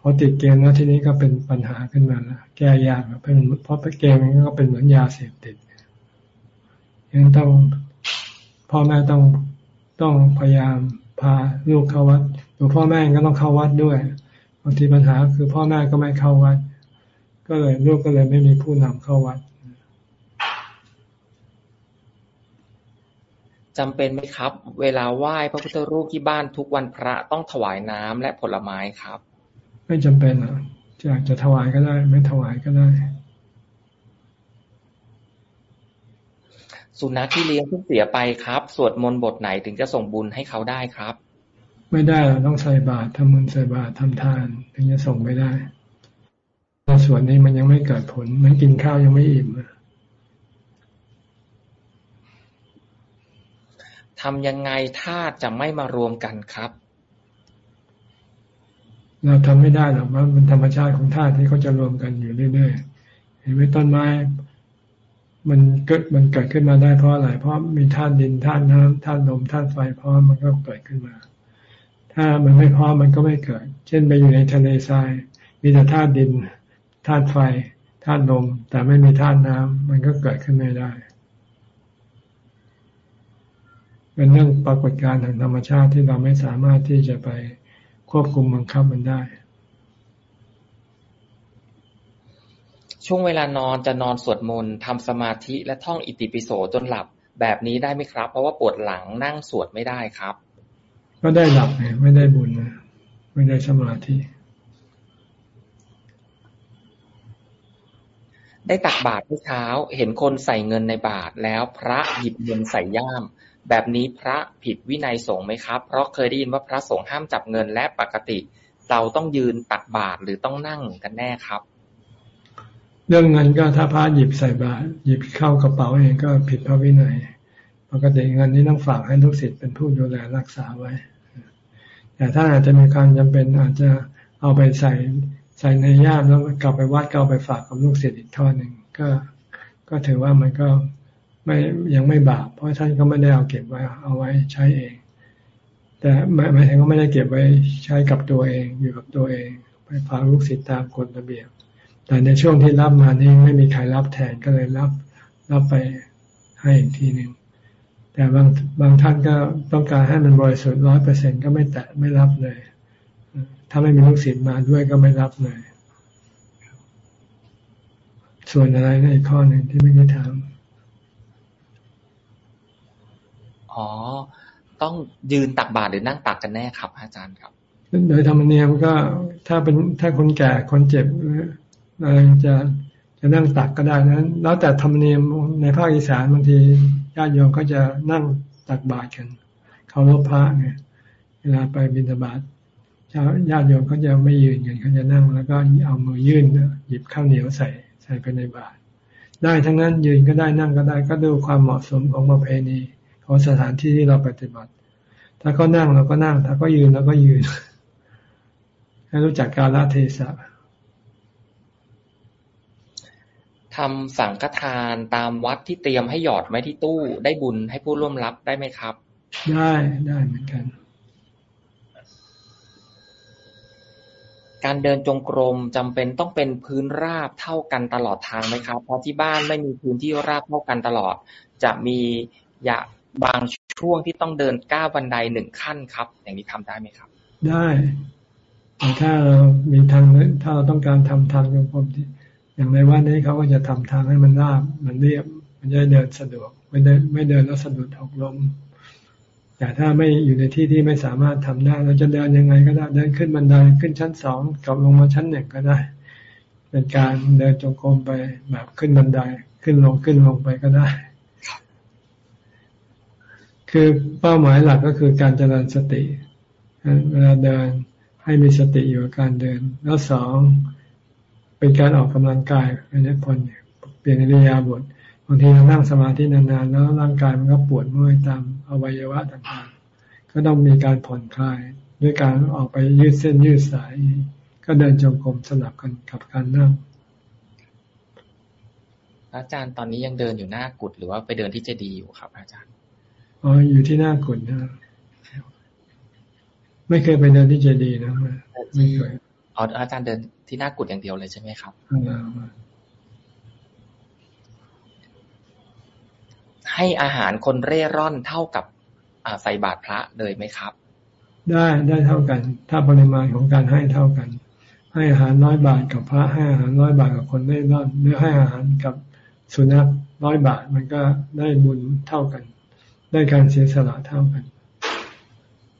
พอติดเกมแล้วทีนี้ก็เป็นปัญหาขึ้นมาแล้วแก้ยากเป็นเพราะเกมมันก็เป็นเหมือนยาเสพติดยังต้องพ่อแม่ต้องต้องพยายามพาลูกเข้าวัดหรือพ่อแม่ก็ต้องเข้าวัดด้วยบางทีปัญหาคือพ่อแม่ก็ไม่เข้าวัด ก็เลยลูกก็เลยไม่มีผู้นำเข้าวัดจจำเป็นไหมครับ เวลาไหว้พระพุทธรูปที่บ้านทุกวันพระต้องถวายน้ำและผลไม้ครับ ไม่จำเป็นหรอกอยากจะถวายก็ได้ ไม่ถวายก็ได้ สุนัขที่เลี้ยงเพิ่งเสียไปครับ สวดมนต์บทไหนถึงจะส่งบุญให้เขาได้ครับ ไม่ได้เราต้องใส่บาตรทำบุญใส่บาตรทำทาน ถึงจะส่งไม่ได้ ในส่วนนี้มันยังไม่เกิดผล มันกินข้าวยังไม่อิ่มทำยังไงถ้าจะไม่มารวมกันครับ เราทำไม่ได้หรอกว่ามันธรรมชาติของธาตุที่เขาจะรวมกันอยู่เรื่อยๆเห็นไหมต้นไม้ มันเกิดมันเกิดขึ้นมาได้เพราะอะไรเพราะมีธาตุดินธาตุน้ำธาตุลมธาตุไฟพร้อมมันก็เกิดขึ้นมา ถ้ามันไม่พร้อมมันก็ไม่เกิด เช่นไปอยู่ในทะเลทรายมีแต่ธาตุดิน ธาตุไฟธาตุลมแต่ไม่มีธาตุน้ำมันก็เกิดขึ้นไม่ได้ เป็นเรื่องปรากฏการณ์ทางธรรมชาติที่เราไม่สามารถที่จะไปควบคุมบังคับมันได้ ช่วงเวลานอนจะนอนสวดมนต์ทำสมาธิและท่องอิติปิโสจนหลับแบบนี้ได้ไหมครับ เพราะว่าปวดหลังนั่งสวดไม่ได้ครับ ก็ได้หลับไงไม่ได้บุญนะไม่ได้สมาธิ ได้ตักบาตรเมื่อเช้า เห็นคนใส่เงินในบาตรแล้วพระหยิบเงินใส่ย่าม แบบนี้พระผิดวินัยสงฆ์ไหมครับ เพราะเคยได้ยินว่าพระสงฆ์ห้ามจับเงินและปกติ เราต้องยืนตักบาตรหรือต้องนั่งกันแน่ครับ เรื่องเงินก็ถ้าพระหยิบใส่บาตรหยิบเข้ากระเป๋าเองก็ผิดพระวินัย ปกติเงินนี้ต้องฝากให้ลูกศิษย์เป็นผู้ดูแลรักษาไว้ แต่ถ้าอาจจะมีการจำเป็นอาจจะเอาไปใส่ ใส่ในย่ามแล้วกลับไปวัดก็เอาไปฝากกับลูกศิษย์อีกท่อหนึ่งก็ก็ถือว่ามันก็ไม่ยังไม่บาป เพราะท่านก็ไม่ได้เอาเก็บไว้เอาไว้ใช้เอง แต่หมายถึงว่าไม่ได้เก็บไว้ใช้กับตัวเอง อยู่กับตัวเอง ไปพาลูกศิษย์ตามกฎระเบียบ แต่ในช่วงที่รับมานี่ไม่มีใครรับแทนก็เลยรับรับไปให้อีกทีหนึ่งแต่บางบางท่านก็ต้องการให้มันบริสุทธิ์ร้อยเปอร์เซ็นก็ไม่แตะไม่รับเลย ถ้าไม่มีลูกศิษย์มาด้วยก็ไม่รับเลย ส่วนอะไรในอีกข้อหนึ่งที่ไม่ได้ถามอ๋อ ต้องยืนตักบาตรหรือนั่งตักกันแน่ครับ อาจารย์ครับโดยธรรมเนียมก็ถ้าเป็นถ้าคนแก่คนเจ็บอะไรจะจะนั่งตักก็ได้นั้น แล้วแต่ธรรมเนียมในภาคอีสานบางทีญาติโยมก็จะนั่งตักบาตรกันเขารพพระเนี่ยเวลาไปบิณฑบาต ญาติโยมเขาจะไม่ยืนกันเขาจะนั่งแล้วก็เอามือยื่นหยิบข้าวเหนียวใส่ใส่ไปในบาตรได้ทั้งนั้นยืนก็ได้นั่งก็ได้ก็ดูความเหมาะสมของประเพณีของสถานที่ที่เราปฏิบัติ ถ้าเขานั่งเราก็นั่ง ถ้าเขายืนเราก็ยืน ให้รู้จักการละเทศะทำสังฆทานตามวัดที่เตรียมให้หยอดไว้ที่ตู้ได้บุญให้ผู้ร่วมรับได้ไหมครับ ได้ได้เหมือนกัน การเดินจงกรมจำเป็นต้องเป็นพื้นราบเท่ากันตลอดทางไหมครับ เพราะที่บ้านไม่มีพื้นที่ราบเท่ากันตลอด จะมีอยาบางช่วงที่ต้องเดินก้าวบันไดหนึ่งขั้นครับ อย่างนี้ทำได้ไหมครับ ได้ถ้าเรามีทางถ้าเราต้องการทำทางโยกรมที่ อย่างในวัดนี้เขาก็จะทำทางให้มันราบมันเรียบ มันจะเดินสะดวกไม่เดินไม่เดินแล้วสะดุดหกล้ม แต่ถ้าไม่อยู่ในที่ที่ไม่สามารถทำได้ เราจะเดินยังไงก็ได้เดินขึ้นบันไดขึ้นชั้นสองกลับลงมาชั้นหนึ่งก็ได้ เป็นการเดินจงกรมไปแบบขึ้นบันไดขึ้นลงขึ้นลงไปก็ได้ คือเป้าหมายหลักก็คือการเจริญสติเวลาเดินให้มีสติอยู่กับการเดิน แล้วสองเป็นการออกกำลังกายอันนี้ผลเปลี่ยนอิริยาบถบางทีเรานั่งสมาธินานๆแล้วร่างกายมันก็ปวดเมื่อยตาม อวัยวะต่างๆ ก็ต้องมีการผ่อนคลาย ด้วยการออกไปยืดเส้นยืดสาย ก็เดินจงกรมสลับกันกับการนั่งอาจารย์ตอนนี้ยังเดินอยู่หน้ากุดหรือว่าไปเดินที่เจดีย์อยู่ครับ อาจารย์อ๋ออยู่ที่หน้ากุดนะไม่เคยไปเดินที่เจดีย์นะไม่เคยอ๋ออาจารย์เดินที่หน้ากุดอย่างเดียวเลยใช่ไหมครับ ให้อาหารคนเร่ร่อนเท่ากับใส่บาตรพระเลยไหมครับ ได้ได้เท่ากัน ถ้าปริมาณของการให้เท่ากัน ให้อาหารน้อยบาทกับพระให้อาหารน้อยบาทกับคนเร่ร่อน หรือให้อาหารกับสุนัขร้อยบาทมันก็ได้บุญเท่ากัน ได้การเสียสละเท่ากัน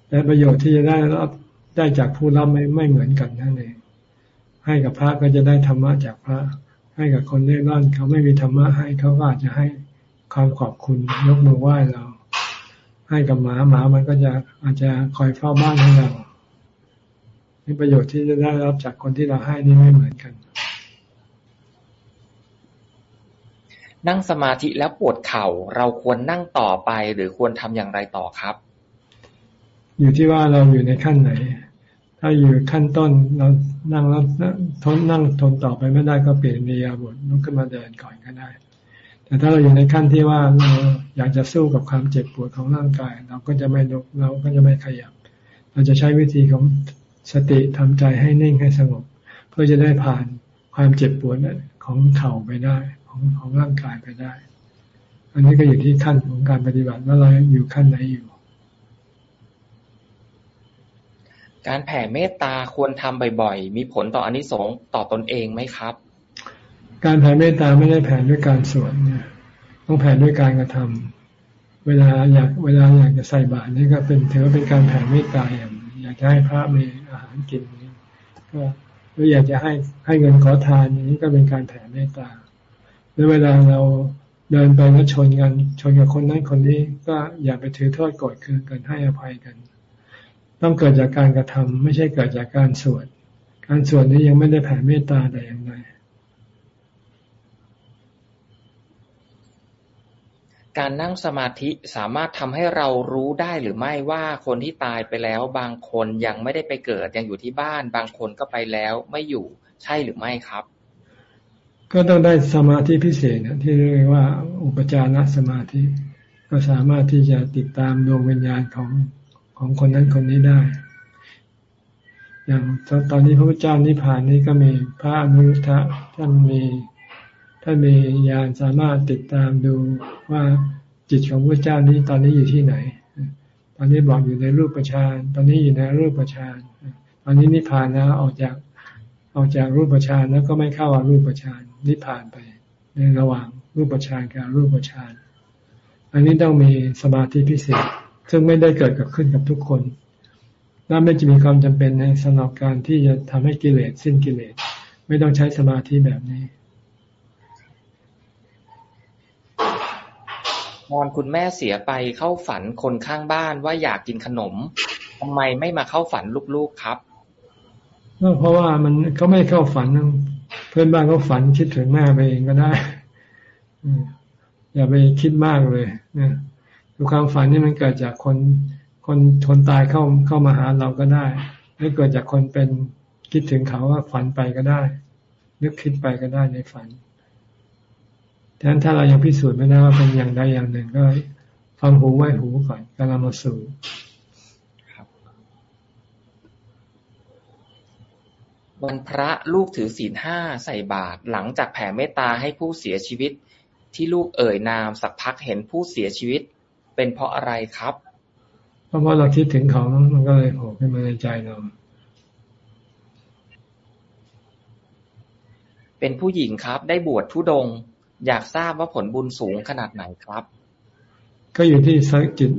แต่ประโยชน์ที่จะได้รับได้จากผู้รับไม่ไม่เหมือนกันนั่นเองให้กับพระก็จะได้ธรรมะจากพระ ให้กับคนเล่ร่อนเขาไม่มีธรรมะให้เขาก็อาจจะให้ ความขอบคุณยกมือไหว้เรา ให้กับหมาหมามันก็จะอาจจะคอยเฝ้าบ้านให้เรานี่ประโยชน์ที่จะได้รับจากคนที่เราให้นี่ไม่เหมือนกัน นั่งสมาธิแล้วปวดเข่าเราควรนั่งต่อไปหรือควรทำอย่างไรต่อครับ อยู่ที่ว่าเราอยู่ในขั้นไหน ถ้าอยู่ขั้นต้นเรานั่งแล้วทนนั่งทนต่อไปไม่ได้ก็เปลี่ยนนิยาบทลุกขึ้นมาเดินก่อนก็ได้ แต่ถ้าเราอยู่ในขั้นที่ว่าเราอยากจะสู้กับความเจ็บปวดของร่างกาย เราก็จะไม่ลุกเราก็จะไม่ขยับ เราจะใช้วิธีของสติทำใจให้นิ่งให้สงบ เพื่อจะได้ผ่านความเจ็บปวดของเข่าไปได้ ของของร่างกายไปได้ อันนี้ก็อยู่ที่ขั้นของการปฏิบัติว่าเราอยู่ขั้นไหนอยู่ การแผ่เมตตาควรทำบ่อยๆ มีผลต่ออนนิสงส์ต่อตนเองไหมครับ การแผ่เมตตาไม่ได้แผ่ด้วยการสวดเนี่ยต้องแผ่ด้วยการกระทำเวลาอยากเวลาอยากจะใส่บาตรนี่ก็เป็นถือว่าเป็นการแผ่เมตตาอย่างอยากจะให้พระมีอาหารกินนี้ก็หรืออยากจะให้ให้เงินขอทานอย่างนี้ก็เป็นการแผ่เมตตาหรือเวลาเราเดินไปแล้วชนกันชนกับคนนั้นคนนี้ก็อย่าไปถือโทษโกรธเคืองกันให้อภัยกัน ต้องเกิดจากการกระทำไม่ใช่เกิดจากการสวดการสวดนี้ยังไม่ได้แผ่เมตตาแต่อย่างใด การนั่งสมาธิสามารถทำให้เรารู้ได้หรือไม่ว่าคนที่ตายไปแล้วบางคนยังไม่ได้ไปเกิดยังอยู่ที่บ้าน บางคนก็ไปแล้วไม่อยู่ใช่หรือไม่ครับ ก็ต้องได้สมาธิพิเศษนะที่เรียกว่าอุปจารสมาธิ ก็สามารถที่จะติดตามดวงวิญญาณของของคนนั้นคนนี้ได้ อย่างตอนนี้พระพุทธเจ้านิพพานนี้ก็มีพระอนุรุทธะท่านมี ถ้ามีญาณสามารถติดตามดูว่าจิตของพระเจ้านี้ตอนนี้อยู่ที่ไหน ตอนนี้บอกอยู่ในรูปประชานตอนนี้อยู่ในรูปประชานตอนนี้นิพพานแล้วออกจากออกจากรูปประชานแล้วก็ไม่เข้าอารูปประชานนิพพานไป ในระหว่างรูปประชานกับรูปประชานอันนี้ต้องมีสมาธิพิเศษ ซึ่งไม่ได้เกิดกับขึ้นกับทุกคนและไม่จะมีความจำเป็นในสำหรับการที่จะทำให้กิเลสสิ้นกิเลส ไม่ต้องใช้สมาธิแบบนี้ ตอนคุณแม่เสียไปเข้าฝันคนข้างบ้านว่าอยากกินขนมทำไมไม่มาเข้าฝันลูกๆครับเพราะว่ามันเขาไม่เข้าฝันเพื่อนบ้านเขาฝันคิดถึงแม่ไปเองก็ได้อย่าไปคิดมากเลยนะความฝันนี่มันเกิดจากคนคนทนตายเข้าเข้ามาหาเราก็ได้หรือเกิดจากคนเป็นคิดถึงเขาว่าฝันไปก็ได้นึกคิดไปก็ได้ในฝัน ดังนั้นถ้าเรายังพิสูจน์ไม่ได้ว่าเป็นอย่างใดอย่างหนึ่งก็ฟังหูไว้หูก่อนกำลังมาสู่วันพระลูกถือศีลห้าใส่บาตรหลังจากแผ่เมตตาให้ผู้เสียชีวิต ที่ลูกเอ่ยนามสักพักเห็นผู้เสียชีวิต เป็นเพราะอะไรครับ เพราะเราคิดถึงเขามันก็เลยโผล่ขึ้นมาในใจเราเป็นผู้หญิงครับ ได้บวชทุดง อยากทราบว่าผลบุญสูงขนาดไหนครับ ก็อยู่ที่จิต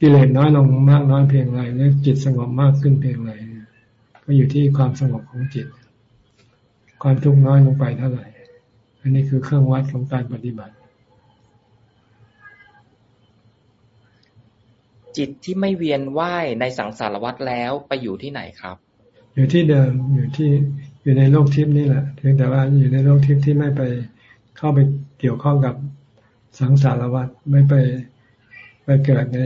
กิเลสน้อยลงมากน้อยเพียงไรหรือจิตสงบมากขึ้นเพียงไรก็อยู่ที่ความสงบของจิต ความทุกข์น้อยลงไปเท่าไหร่ อันนี้คือเครื่องวัดของการปฏิบัติ จิตที่ไม่เวียนว่ายในสังสารวัฏแล้วไปอยู่ที่ไหนครับ อยู่ที่เดิมอยู่ที่อยู่ในโลกทิพย์นี่แหละเพียงแต่ว่าอยู่ในโลกทิพย์ที่ไม่ไป เข้าไปเกี่ยวข้องกับสังสารวัฏไม่ไปไปเกิดใน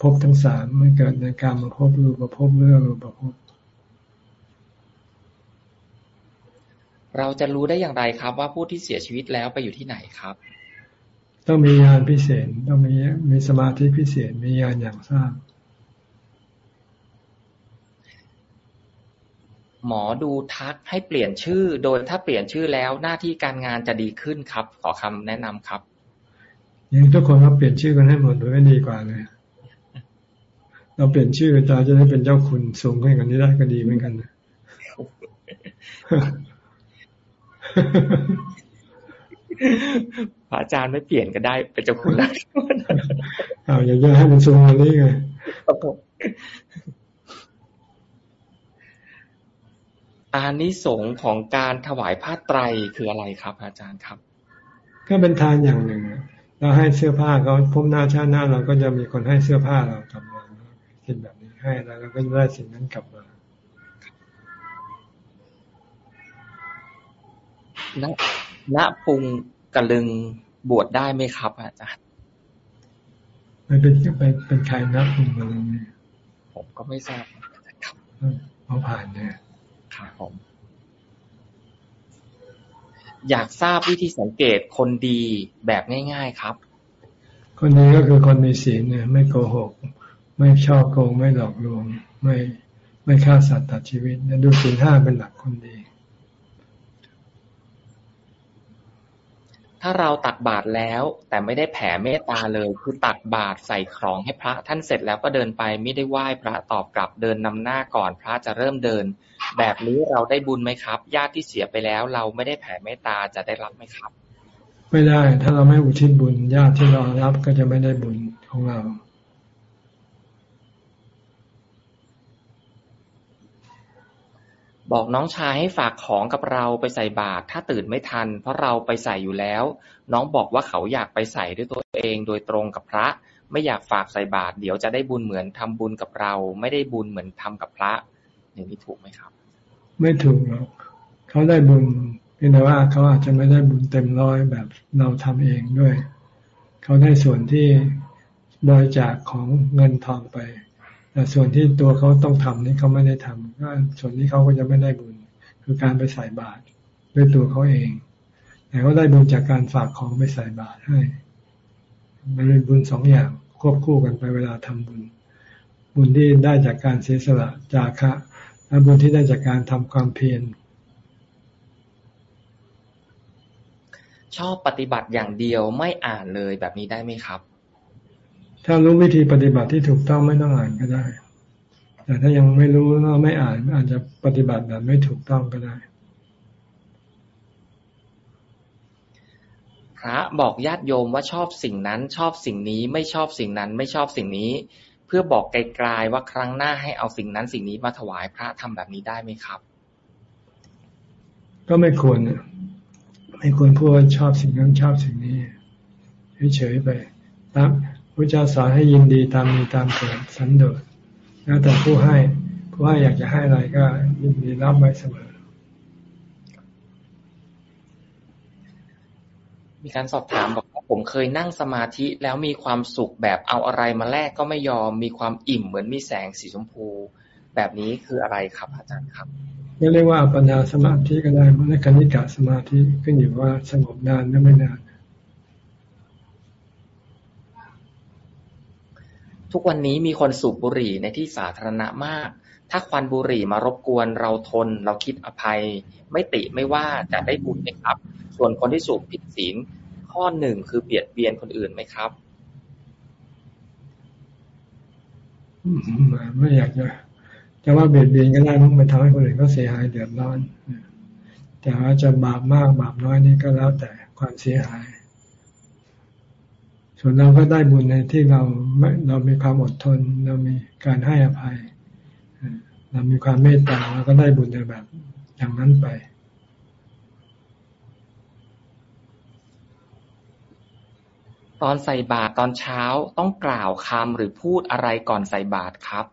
ภพทั้งสามไม่เกิดในการมาภพรูปภพเรื่องรูปภพเราจะรู้ได้อย่างไรครับ ว่าผู้ที่เสียชีวิตแล้วไปอยู่ที่ไหนครับ ต้องมีญาณพิเศษ ต้องมีมีสมาธิพิเศษ มีญาณอย่างทราบ หมอดูทักให้เปลี่ยนชื่อ โดยถ้าเปลี่ยนชื่อแล้วหน้าที่การงานจะดีขึ้นครับ ขอคำแนะนำครับอย่างทุกคนก็เปลี่ยนชื่อกันให้หมดเลยดีกว่าเลยเราเปลี่ยนชื่อเราจะได้เป็นเจ้าคุณสูงขึ้นกันนี้ได้ก็ดีเหมือนกันนะพระอาจารย์ไม่เปลี่ยนก็ได้เป็นเจ้าคุณแล้วเอาอย่าเยอะให้มันสูงกว่านี้ไง อานิสงส์ของการถวายผ้าไตรคืออะไรครับ อาจารย์ครับ ก็เป็นทานอย่างหนึ่งเราให้เสื้อผ้าเขาพบหน้าชาติหน้าเราก็จะมีคนให้เสื้อผ้าเรากลับมาคิดแบบนี้ให้แล้วเราก็จะได้สิ่งนั้นกลับมาณณปุงกะลึงบวชได้ไหมครับ อาจารย์ไม่เป็นเป็นเป็นใครนับปุงกะลึงเนี่ยผมก็ไม่ทราบครับเขาผ่านเนี่ย ครับผม อยากทราบวิธีสังเกตคนดีแบบง่าย ๆครับ คนดีก็คือคนมีศีลเนี่ย ไม่โกหก ไม่ชอบโกง ไม่หลอกลวง ไม่ไม่ฆ่าสัตว์ตัดชีวิตดูศีลห้าเป็นหลักคนดี ถ้าเราตักบาตรแล้ว แต่ไม่ได้แผ่เมตตาเลย คือตักบาตรใส่ของให้พระท่านเสร็จแล้วก็เดินไปไม่ได้ไหว้พระตอบกลับเดินนำหน้าก่อนพระจะเริ่มเดิน แบบนี้เราได้บุญไหมครับ ญาติที่เสียไปแล้ว เราไม่ได้แผ่เมตตาจะได้รับไหมครับ ไม่ได้ ถ้าเราไม่อุทิศบุญญาติที่เรารับก็จะไม่ได้บุญของเรา บอกน้องชายให้ฝากของกับเราไปใส่บาตร ถ้าตื่นไม่ทัน เพราะเราไปใส่อยู่แล้ว น้องบอกว่าเขาอยากไปใส่ด้วยตัวเองโดยตรงกับพระ ไม่อยากฝากใส่บาตร เดี๋ยวจะได้บุญเหมือนทำบุญกับเรา ไม่ได้บุญเหมือนทำกับพระ อย่างนี้ถูกไหมครับ ไม่ถูกหรอก เขาได้บุญเพียงแต่ว่าเขาอาจจะไม่ได้บุญเต็มร้อยแบบเราทำเองด้วย เขาได้ส่วนที่บริจาคของเงินทองไป แต่ส่วนที่ตัวเขาต้องทำนี่เขาไม่ได้ทำก็ส่วนนี้เขาก็จะไม่ได้บุญ คือการไปใส่บาตรด้วยตัวเขาเอง แต่เขาได้บุญจากการฝากของไปใส่บาตรให้ มันเป็นบุญสองอย่างควบคู่กันไปเวลาทำบุญ บุญที่ได้จากการเสียสละจาคะและบุญที่ได้จากการทำความเพียรชอบปฏิบัติอย่างเดียวไม่อ่านเลยแบบนี้ได้ไหมครับ ถ้ารู้วิธีปฏิบัติที่ถูกต้องไม่ต้องอ่านก็ได้ แต่ถ้ายังไม่รู้ก็ไม่อ่านอาจจะปฏิบัติแบบไม่ถูกต้องก็ได้ พระบอกญาติโยมว่าชอบสิ่งนั้นชอบสิ่งนี้ไม่ชอบสิ่งนั้นไม่ชอบสิ่งนี้ เพื่อบอกไกลๆว่าครั้งหน้าให้เอาสิ่งนั้นสิ่งนี้มาถวายพระทำแบบนี้ได้ไหมครับ ก็ไม่ควรไม่ควรพูดว่าชอบสิ่งนั้นชอบสิ่งนี้เฉยๆไปครับพ ระเจ้าสอนให้ยินดีตามมีตามเกิดสันโดษแล้วแต่ผู้ให้ผู้ให้อยากจะให้อะไรก็ยินดีรับไว้เสมอ มีการสอบถามบอกว่าผมเคยนั่งสมาธิแล้วมีความสุขแบบเอาอะไรมาแลกก็ไม่ยอม มีความอิ่มเหมือนมีแสงสีชมพู แบบนี้คืออะไรครับ อาจารย์ครับเรียกว่าปัญญาสมาธิก็ได้มันกนิกาสมาธิขึ้นอยู่ว่าสงบนานหรือไม่นาน ทุกวันนี้มีคนสูบบุหรี่ในที่สาธารณะมาก ถ้าควันบุหรี่มารบกวนเราทน เราคิดอภัย ไม่ติไม่ว่าจะได้บุญไหมครับ ส่วนคนที่สูบผิดศีลข้อหนึ่งคือเบียดเบียนคนอื่นไหมครับไม่อยากจะจะว่าเบียดเบียนก็ได้มันไปทำให้คนอื่นเขาเสียหายเดือดร้อนแต่ว่าจะบาปมากบาปน้อยนี่ก็แล้วแต่ความเสียหาย ส่วนเราก็ได้บุญในที่เราเรามีความอดทน เรามีการให้อภัย เรามีความเมตตาเราก็ได้บุญในแบบอย่างนั้นไปตอนใส่บาตรตอนเช้าต้องกล่าวคำหรือพูดอะไรก่อนใส่บาตรครับ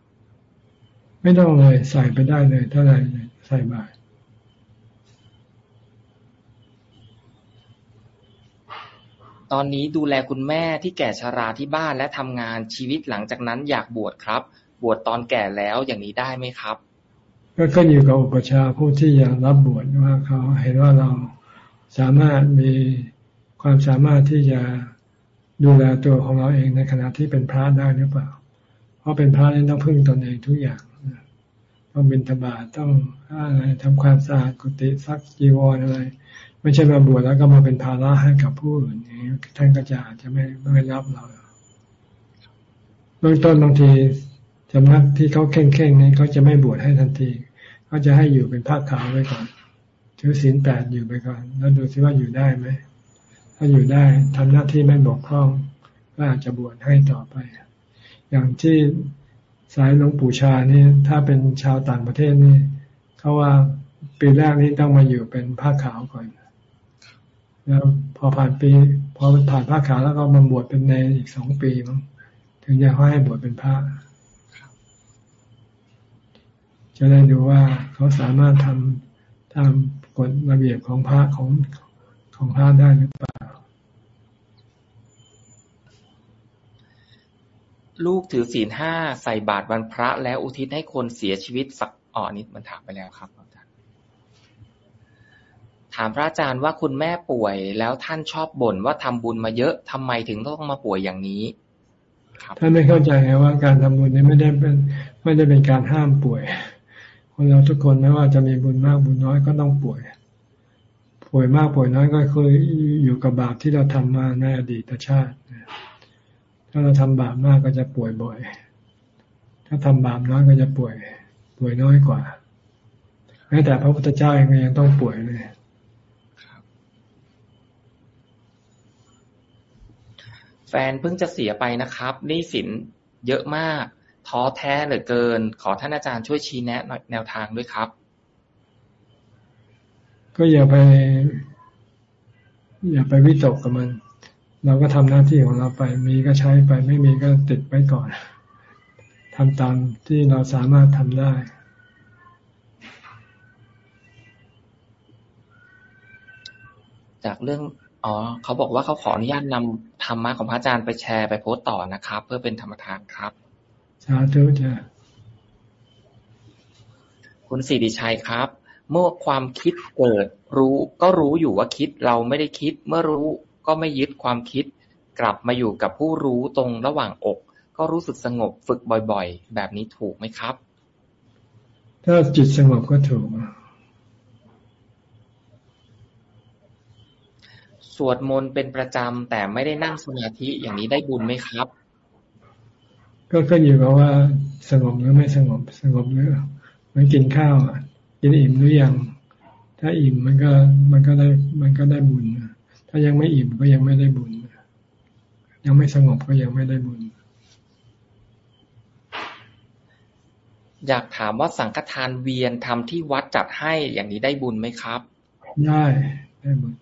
ไม่ต้องเลยใส่ไปได้เลยเท่าไหร่ใส่บาตร ตอนนี้ดูแลคุณแม่ที่แก่ชาราที่บ้านและทำงานชีวิตหลังจากนั้นอยากบวชครับ บวชตอนแก่แล้วอย่างนี้ได้ไหมครับ ก็ขึ้นอยู่กับอุปชาผู้ที่อยากรับบวชว่าเขาเห็นว่าเราสามารถมีความสามารถที่จะดูแลตัวของเราเองในขณะที่เป็นพระได้หรือเปล่า เพราะเป็นพระนี่ต้องพึ่งตนเองทุกอย่าง ต้องบิณฑบาตต้องอะไรทำความสะอาดกุฏิซักจีวรอะไร ไม่ใช่มาบวชแล้วก็มาเป็นภาระให้กับผู้อื่นนี่ท่านก็จะอาจจะไม่ไม่รับเราเบื้องต้นบางทีจำนักที่เขาเข่งๆนี้เขาจะไม่บวชให้ทันทีเขาจะให้อยู่เป็นภาคขาวไว้ก่อนถือศีลแปดอยู่ไปก่อน แล้วดูซิว่าอยู่ได้ไหมถ้าอยู่ได้ทำหน้าที่ไม่บกพร่องก็อาจจะบวชให้ต่อไป อย่างที่สายหลวงปู่ชานี่ถ้าเป็นชาวต่างประเทศนี่เขาว่าปีแรกนี้ต้องมาอยู่เป็นผ้าขาวก่อน แล้วพอผ่านปี พอผ่านผ้าขาวแล้วก็มาบวชเป็นในอีกสองปีมั้งถึงจะให้บวชเป็นพระจะได้ดูว่าเขาสามารถทำตามกฎระเบียบของพระของของพระได้หรือเปล่า ลูกถือศีลห้าใส่บาตรวันพระแล้วอุทิศให้คนเสียชีวิตสักอ๋อนี่มันถามไปแล้วครับ ถามพระอาจารย์ว่าคุณแม่ป่วยแล้วท่านชอบบ่นว่าทำบุญมาเยอะทำไมถึงต้องมาป่วยอย่างนี้ท่านไม่เข้าใจไงว่าการทำบุญนี้ไม่ได้เป็นไม่ได้เป็นการห้ามป่วย คนเราทุกคนไม่ว่าจะมีบุญมากบุญน้อยก็ต้องป่วย ป่วยมากป่วยน้อยก็คืออยู่กับบาปที่เราทำมาในอดีตชาติถ้าเราทำบาปมากก็จะป่วยบ่อย ถ้าทำบาปน้อยก็จะป่วย ป่วยน้อยกว่าแม้แต่พระพุทธเจ้าเองก็ยังต้องป่วยเลย แฟนเพิ่งจะเสียไปนะครับนี่สินเยอะมากท้อแท้เหลือเกิน ขอท่านอาจารย์ช่วยชี้แนะแนวทางด้วยครับ ก็อย่าไป อย่าไปวิตกกับมัน เราก็ทำหน้าที่ของเราไป มีก็ใช้ไป ไม่มีก็ติดไปก่อนทำตามที่เราสามารถทำได้จากเรื่อง อ๋อ เขาบอกว่าเขาขออนุญาตนำธ รรมะของพระอาจารย์ไปแชร์ไปโพสต์ต่อนะครับ เพื่อเป็นธรรมทานครับสาธุจ้ะคุณสิริชัยครับ เมื่อความคิดเกิด รู้ก็รู้อยู่ว่าคิดเราไม่ได้คิด เมื่อรู้ก็ไม่ยึดความคิด กลับมาอยู่กับผู้รู้ตรงระหว่างอก ก็รู้สึกสงบฝึกบ่อย ๆ แบบนี้ถูกไหมครับ ถ้าจิตสงบก็ถูก สวดมนต์เป็นประจำแต่ไม่ได้นั่งสมาธิอย่างนี้ได้บุญไหมครับ ก็ขึ้นอยู่กับว่าสงบหรือไม่สงบสงบหรือมันกินข้าวกินอิ่มหรือยัง ถ้าอิ่มมันก็มันก็ได้มันก็ได้บุญถ้ายังไม่อิ่มก็ยังไม่ได้บุญยังไม่สงบก็ยังไม่ได้บุญ อยากถามว่าสังฆทานเวียนทำที่วัดจัดให้อย่างนี้ได้บุญไหมครับ ได้ได้บุญ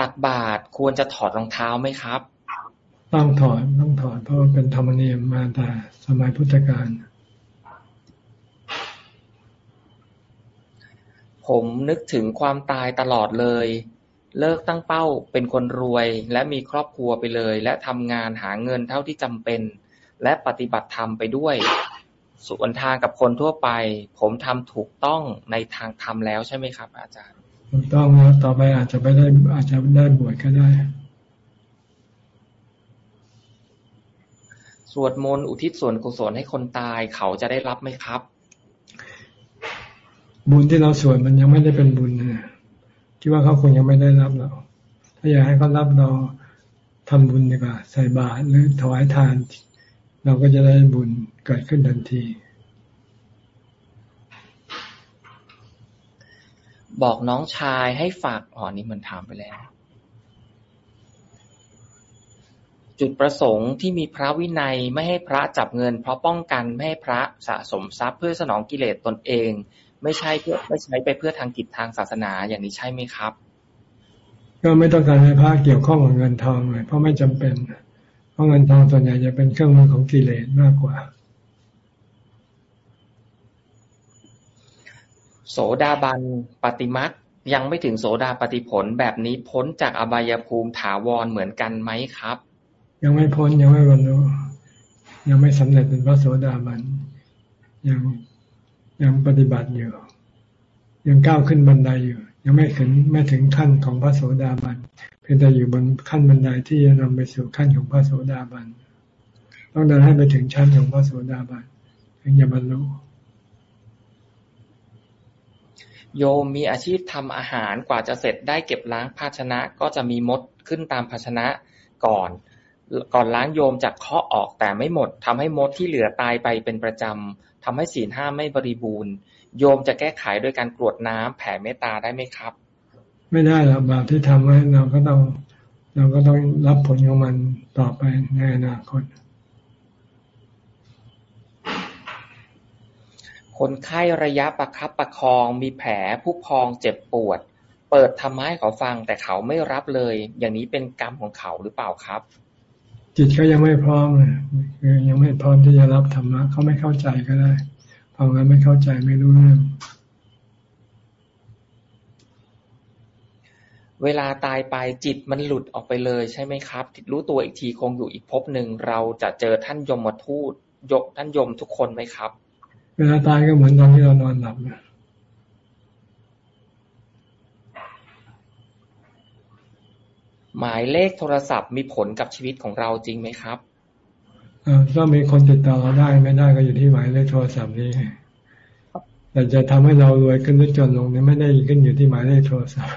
ตักบาตรควรจะถอดรองเท้าไหมครับ ต้องถอดต้องถอดเพราะเป็นธรรมเนียมมาแต่สมัยพุทธกาลผมนึกถึงความตายตลอดเลย เลิกตั้งเป้าเป็นคนรวย และมีครอบครัวไปเลย และทำงานหาเงินเท่าที่จำเป็น และปฏิบัติธรรมไปด้วยส่วนทางกับคนทั่วไป ผมทำถูกต้องในทางธรรมแล้วใช่ไหมครับ อาจารย์ ถูกต้องแล้วต่อไปอาจจะไม่ได้อาจจะได้บวชก็ได้ สวดมนต์อุทิศส่วนกุศลให้คนตายเขาจะได้รับไหมครับ บุญที่เราสวดมันยังไม่ได้เป็นบุญนะคิดว่าเขาคงยังไม่ได้รับเรา ถ้าอยากให้เขารับเราทำบุญดีกว่าใส่บาตรหรือถวายทาน เราก็จะได้บุญเกิดขึ้นทันที บอกน้องชายให้ฝากอ๋อนี่มันถามไปแล้ว จุดประสงค์ที่มีพระวินัยไม่ให้พระจับเงิน เพราะป้องกันไม่ให้พระสะสมทรัพย์เพื่อสนองกิเลสตนเอง ไม่ใช่เพื่อไม่ใช้ไปเพื่อทางกิจทางศาสนาอย่างนี้ใช่ไหมครับ ก็ไม่ต้องการให้พระเกี่ยวข้องกับเงินทองเลยเพราะไม่จำเป็น เพราะเงินทองส่วนใหญ่จะเป็นเครื่องมือของกิเลสมากกว่า โสดาบันปฏิมักยังไม่ถึงโสดาปฏิผลแบบนี้พ้นจากอบายภูมิถาวรเหมือนกันไหมครับ ยังไม่พ้นยังไม่บรรลุยังไม่สำเร็จเป็นพระโสดาบันยังยังปฏิบัติอยู่ ยังก้าวขึ้นบันไดอยู่ ยังไม่ถึงไม่ถึงขั้นของพระโสดาบันเพียงแต่อยู่บนขั้นบันไดที่จะนำไปสู่ขั้นของพระโสดาบันต้องเดินให้ไปถึงชั้นของพระโสดาบันถึงจะบรรลุ โยมมีอาชีพทำอาหาร กว่าจะเสร็จได้เก็บล้างภาชนะ ก็จะมีมดขึ้นตามภาชนะก่อน ก่อนล้างโยมจากเคาะออกแต่ไม่หมดทำให้มดที่เหลือตายไปเป็นประจำทำให้ศีลห้าไม่บริบูรณ์ โยมจะแก้ไขโดยการกรวดน้ำแผ่เมตตาได้ไหมครับ ไม่ได้หรอกบาปที่ทำไว้เราก็ต้อง เราก็ต้องรับผลของมันต่อไปในอนาคต คนไข้ระยะประคับประคอง มีแผลผู้พอง เจ็บปวด เปิดธรรมะให้เขาฟัง แต่เขาไม่รับเลย อย่างนี้เป็นกรรมของเขาหรือเปล่าครับ จิตเขายังไม่พร้อมคือยังไม่พร้อมที่จะรับธรรมะเขาไม่เข้าใจก็ได้ฟังแล้วไม่เข้าใจไม่รู้เรื่องเวลาตายไปจิตมันหลุดออกไปเลยใช่ไหมครับรู้ตัวอีกทีคงอยู่อีกภพหนึ่งเราจะเจอท่านยมมาทูตยกท่านยมทุกคนไหมครับเวลาตายก็เหมือนตอนที่เรานอนหลับนะหมายเลขโทรศัพท์มีผลกับชีวิตของเราจริงไหมครับก็มีคนติดต่อเราได้ไม่ได้ก็อยู่ที่หมายเลขโทรศัพท์นี้แต่จะทำให้เรารวยขึ้นหรือจนลงนี่ไม่ได้ขึ้นอยู่ที่หมายเลขโทรศัพท์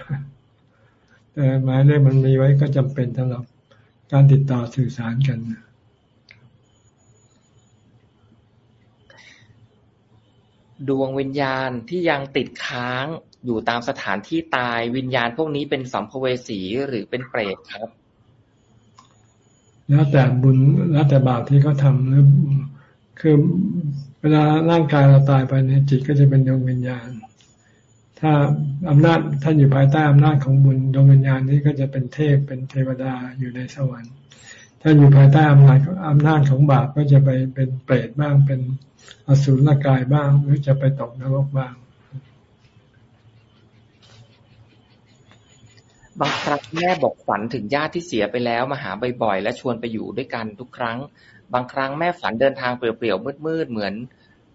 แต่หมายเลขมันมีไว้ก็จำเป็นสำหรับการติดต่อสื่อสารกัน ดวงวิญญาณที่ยังติดค้างอยู่ตามสถานที่ตาย วิญญาณพวกนี้เป็นสัมภเวสีหรือเป็นเปรตครับ แล้วแต่บุญแล้วแต่บาปที่เขาทาหรือคือเวลาร่างกายเราตายไปเนี่ยจิตก็จะเป็นดวงวิญญาณ ถ้าอำนาจท่านอยู่ภายใต้อำนาจของบุญดวงวิญญาณนี้ก็จะเป็นเทพเป็นเทวดาอยู่ในสวรรค์ ถ้าอยู่ภายใต้อำนาจอำนาจของบาปก็จะไปเป็นเปรตบ้างเป็นอสุรกายบ้าง หรือจะไปตกนรกบ้าง บางครั้งแม่บอกฝันถึงญาติที่เสียไปแล้วมาหาบ่อยๆและชวนไปอยู่ด้วยกันทุกครั้ง บางครั้งแม่ฝันเดินทางเปลี่ยวๆมืดๆเหมือน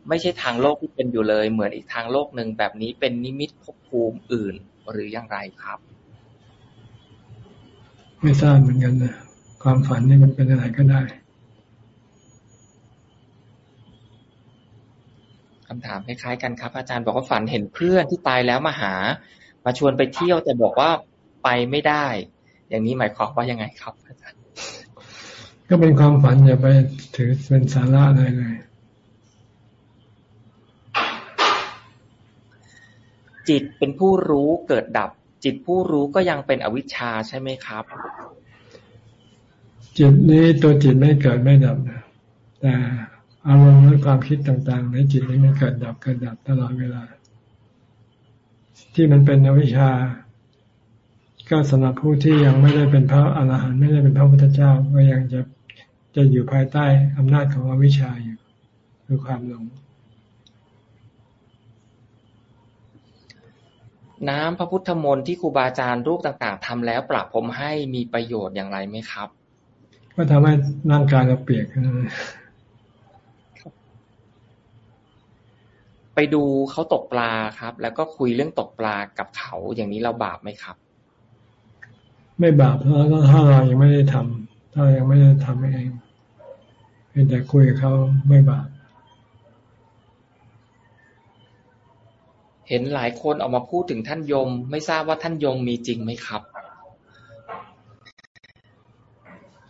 ไม่ใช่ทางโลกที่เป็นอยู่เลย เหมือนอีกทางโลกหนึ่งแบบนี้เป็นนิมิตภพภูมิอื่นหรืออย่างไรครับ ไม่ทราบเหมือนกันนะ ความฝันนี่มันเป็นอะไรก็ได้คำถามคล้ายๆกันครับ อาจารย์บอกว่าฝันเห็นเพื่อนที่ตายแล้วมาหา มาชวนไปเที่ยวแต่บอกว่าไปไม่ได้ อย่างนี้หมายความว่ายังไงครับ อาจารย์ ก็เป็นความฝันอย่าไปถือเป็นสาระอะไรเลยจิตเป็นผู้รู้เกิดดับ จิตผู้รู้ก็ยังเป็นอวิชชาใช่ไหมครับ จิตนี้ตัวจิตไม่เกิดไม่ดับนะแต่อารมณ์และความคิดต่างๆ ในจิตนี้มันเกิดดับเกิดดับตลอดเวลา ที่มันเป็นอวิชชา ก็สำหรับผู้ที่ยังไม่ได้เป็นพระอรหันต์ไม่ได้เป็นพระพุทธเจ้าก็ยังจะจะอยู่ภายใต้อำนาจของอวิชชาอยู่คือความหลงน้ำพระพุทธมนต์ที่ครูบาอาจารย์รูปต่าง ๆทำแล้วปรับผมให้มีประโยชน์อย่างไรไหมครับ ก็ทำให้ร่างกายเราเปียกไปดูเขาตกปลาครับ แล้วก็คุยเรื่องตกปลากับเขาอย่างนี้เราบาปไหมครับ ไม่บาปเพราะถ้าเรายังไม่ได้ทำถ้ายังไม่ได้ทำเองเพียงแต่คุยกับเขาไม่บาปเห็นหลายคนออกมาพูดถึงท่านยม ไม่ทราบว่าท่านยมมีจริงไหมครับ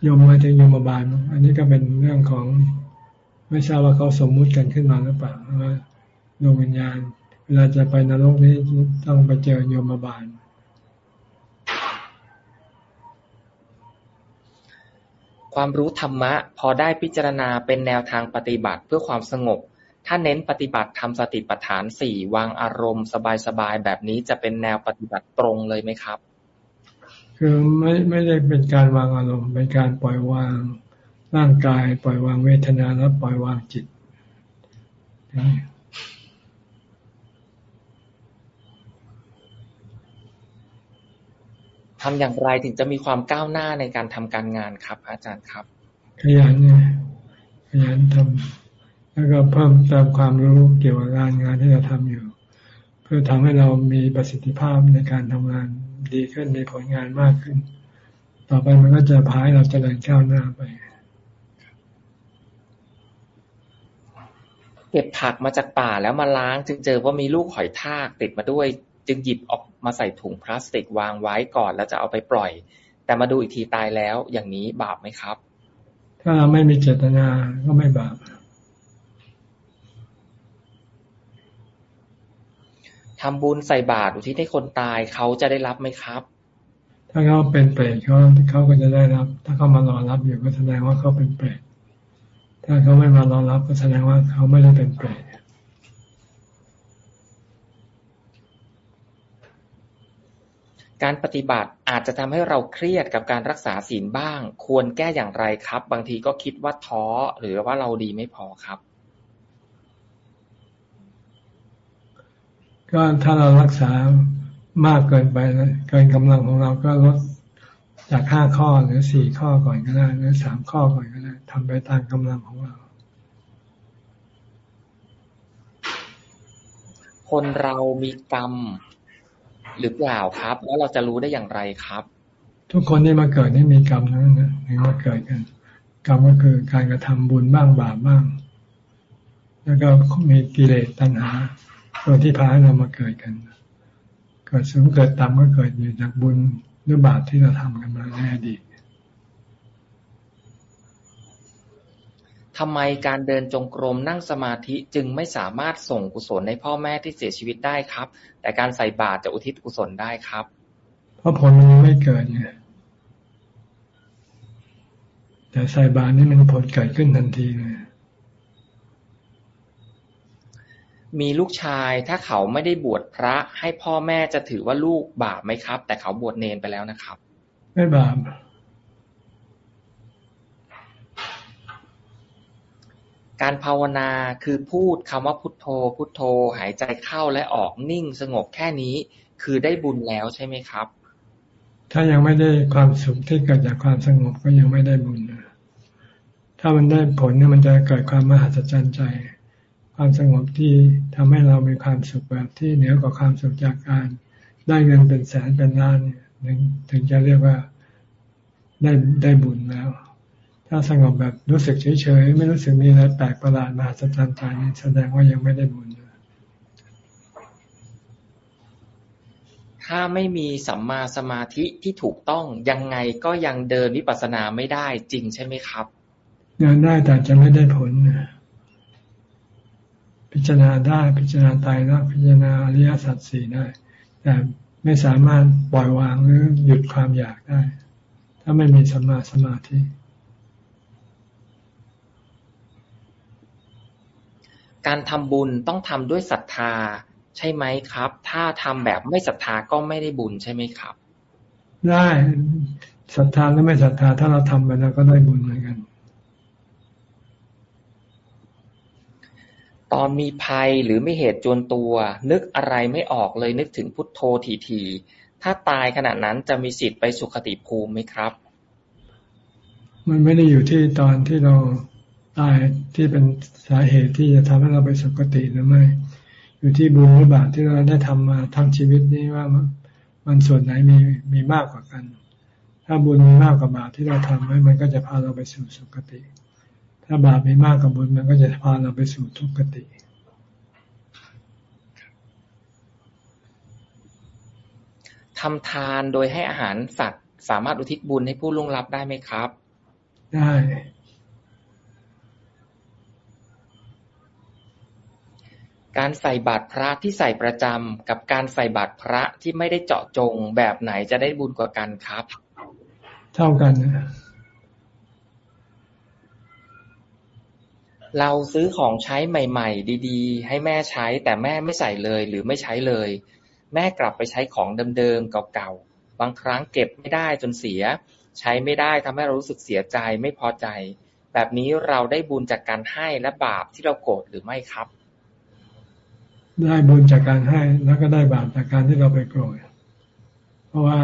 ยมมาถึงยมบาลอันนี้ก็เป็นเรื่องของไม่ทราบว่าเขาสมมุติกันขึ้นมาหรือเปล่าว่าดวงวิญญาณ เวลาจะไปนรกนี้ต้องไปเจอโยมบาลความรู้ธรรมะ พอได้พิจารณาเป็นแนวทางปฏิบัติเพื่อความสงบ ถ้าเน้นปฏิบัติทำสติปัฏฐานสี่วางอารมณ์ สบายๆแบบนี้จะเป็นแนวปฏิบัติตรงเลยไหมครับ คือไม่ไม่ได้เป็นการวางอารมณ์เป็นการปล่อยวางร่างกาย ปล่อยวางเวทนาแล้วปล่อยวางจิตทำอย่างไรถึงจะมีความก้าวหน้าในการทำการงานครับ อาจารย์ครับ ขยันเนี่ยขยันทำแล้วก็เพิ่มเติมความรู้เกี่ยวกับงานงานที่เราทำอยู่ เพื่อทำให้เรามีประสิทธิภาพในการทำงาน ดีขึ้นมีผลงานมากขึ้น ต่อไปมันก็จะพาให้เราเจริญก้าวหน้าไป เก็บผักมาจากป่าแล้วมาล้าง จึงเจอว่ามีลูกหอยทากติดมาด้วย จึงหยิบออกมาใส่ถุงพลาสติกวางไว้ก่อนแล้วจะเอาไปปล่อย แต่มาดูอีกทีตายแล้วอย่างนี้บาปไหมครับ ถ้าไม่มีเจตนาก็ไม่บาป ทำบุญใส่บาตรอุทิศให้คนตายเขาจะได้รับไหมครับ ถ้าเขาเป็นเปรตเขาเขาก็จะได้รับ ถ้าเขามารอรับอยู่ก็แสดงว่าเขาเป็นเปรตถ้าเขาไม่มารอรับก็แสดงว่าเขาไม่ได้เป็นเปรตการปฏิบัติอาจจะทำให้เราเครียดกับการรักษาศีลบ้าง ควรแก้อย่างไรครับ บางทีก็คิดว่าท้อหรือว่าเราดีไม่พอครับ ก็ถ้าเรารักษามากเกินไปเกินกำลังของเราก็ลดจากห้าข้อหรือสี่ข้อก่อนก็ได้หรือสามข้อก่อนก็ได้ทำไปตามกำลังของเรา คนเรามีกรรมหรือเปล่าครับ แล้วเราจะรู้ได้อย่างไรครับ ทุกคนที่มาเกิดนี่มีกรรมนั้นนะถึงมาเกิดกัน กรรมก็คือการกระทำบุญบ้างบาปบ้าง แล้วก็มีกิเลสตัณหา ตัวที่พาให้เรามาเกิดกัน เกิดสูงเกิดต่ำก็เกิดอยู่จากบุญหรือบาปที่เราทำกันมาในอดีตทำไมการเดินจงกรมนั่งสมาธิจึงไม่สามารถส่งกุศลในพ่อแม่ที่เสียชีวิตได้ครับ แต่การใส่บาตรจะอุทิศกุศลได้ครับ เพราะผลมันยังไม่เกิดไงแต่ใส่บาตรนี่มันผลเกิดขึ้นทันทีเลย มีลูกชาย ถ้าเขาไม่ได้บวชพระ ให้พ่อแม่จะถือว่าลูกบาปไหมครับ แต่เขาบวชเนนไปแล้วนะครับ ไม่บาปการภาวนาคือพูดคำว่าพุทโธ พุทโธ หายใจเข้าและออกนิ่งสงบแค่นี้ คือได้บุญแล้วใช่ไหมครับ ถ้ายังไม่ได้ความสุขที่เกิดจากความสงบก็ยังไม่ได้บุญนะถ้ามันได้ผลเนี่ยมันจะเกิดความมหัศจรรย์ใจ ความสงบที่ทำให้เรามีความสุขแบบที่เหนือกว่าความสุขจากการ ได้เงินเป็นแสนเป็นล้านเนี่ยถึงจะเรียกว่าได้ได้บุญแล้ว ถ้าสงบแบบรู้สึกเฉยๆไม่รู้สึกมีอะไรแปลกประหลาดมาสัจจ์ใจนี่แสดงว่ายังไม่ได้บุญถ้าไม่มีสัมมาสมาธิที่ถูกต้องยังไงก็ยังเดินวิปัสสนาไม่ได้จริงใช่ไหมครับเดินได้แต่จะไม่ได้ผล พิจารณาได้พิจารณาตายแล้วพิจารณาอริยสัจสี่ได้ แต่ไม่สามารถปล่อยวางหรือหยุดความอยากได้ ถ้าไม่มีสัมมาสมาธิการทำบุญต้องทำด้วยศรัทธาใช่ไหมครับ ถ้าทำแบบไม่ศรัทธาก็ไม่ได้บุญใช่ไหมครับ ได้ศรัทธาและไม่ศรัทธาถ้าเราทำไปแล้วก็ได้บุญเหมือนกัน ตอนมีภัยหรือไม่เหตุจวนตัว นึกอะไรไม่ออกเลยนึกถึงพุทโธทีๆถ้าตายขณะนั้นจะมีสิทธิ์ไปสุขติภูมิไหมครับ มันไม่ได้อยู่ที่ตอนที่เราตายที่เป็นสาเหตุที่จะทำให้เราไปสุคติหรือไม่ อยู่ที่บุญหรือบาปที่เราได้ทำมาทั้งชีวิตนี้ว่ามันส่วนไหนมีมีมากกว่ากัน ถ้าบุญมีมากกว่าบาปที่เราทำไว้มันก็จะพาเราไปสู่สุคติ ถ้าบาปมีมากกว่าบุญมันก็จะพาเราไปสู่ทุกขติทำทานโดยให้อาหารสัตว์ สามารถอุทิศบุญให้ผู้ล่วงลับได้ไหมครับ ได้ การใส่บาตรพระที่ใส่ประจำกับการใส่บาตรพระที่ไม่ได้เจาะจงแบบไหนจะได้บุญกว่ากันครับ เท่ากันนะ เราซื้อของใช้ใหม่ ๆ ดี ๆ ให้แม่ใช้ แต่แม่ไม่ใส่เลยหรือไม่ใช้เลย แม่กลับไปใช้ของเดิมๆ เก่าๆ บางครั้งเก็บไม่ได้จนเสีย ใช้ไม่ได้ทำให้เรารู้สึกเสียใจไม่พอใจ แบบนี้เราได้บุญจากการให้และบาปที่เราโกรธหรือไม่ครับ ได้บุญจากการให้แล้วก็ได้บาปจากการที่เราไปโกรธ เพราะว่า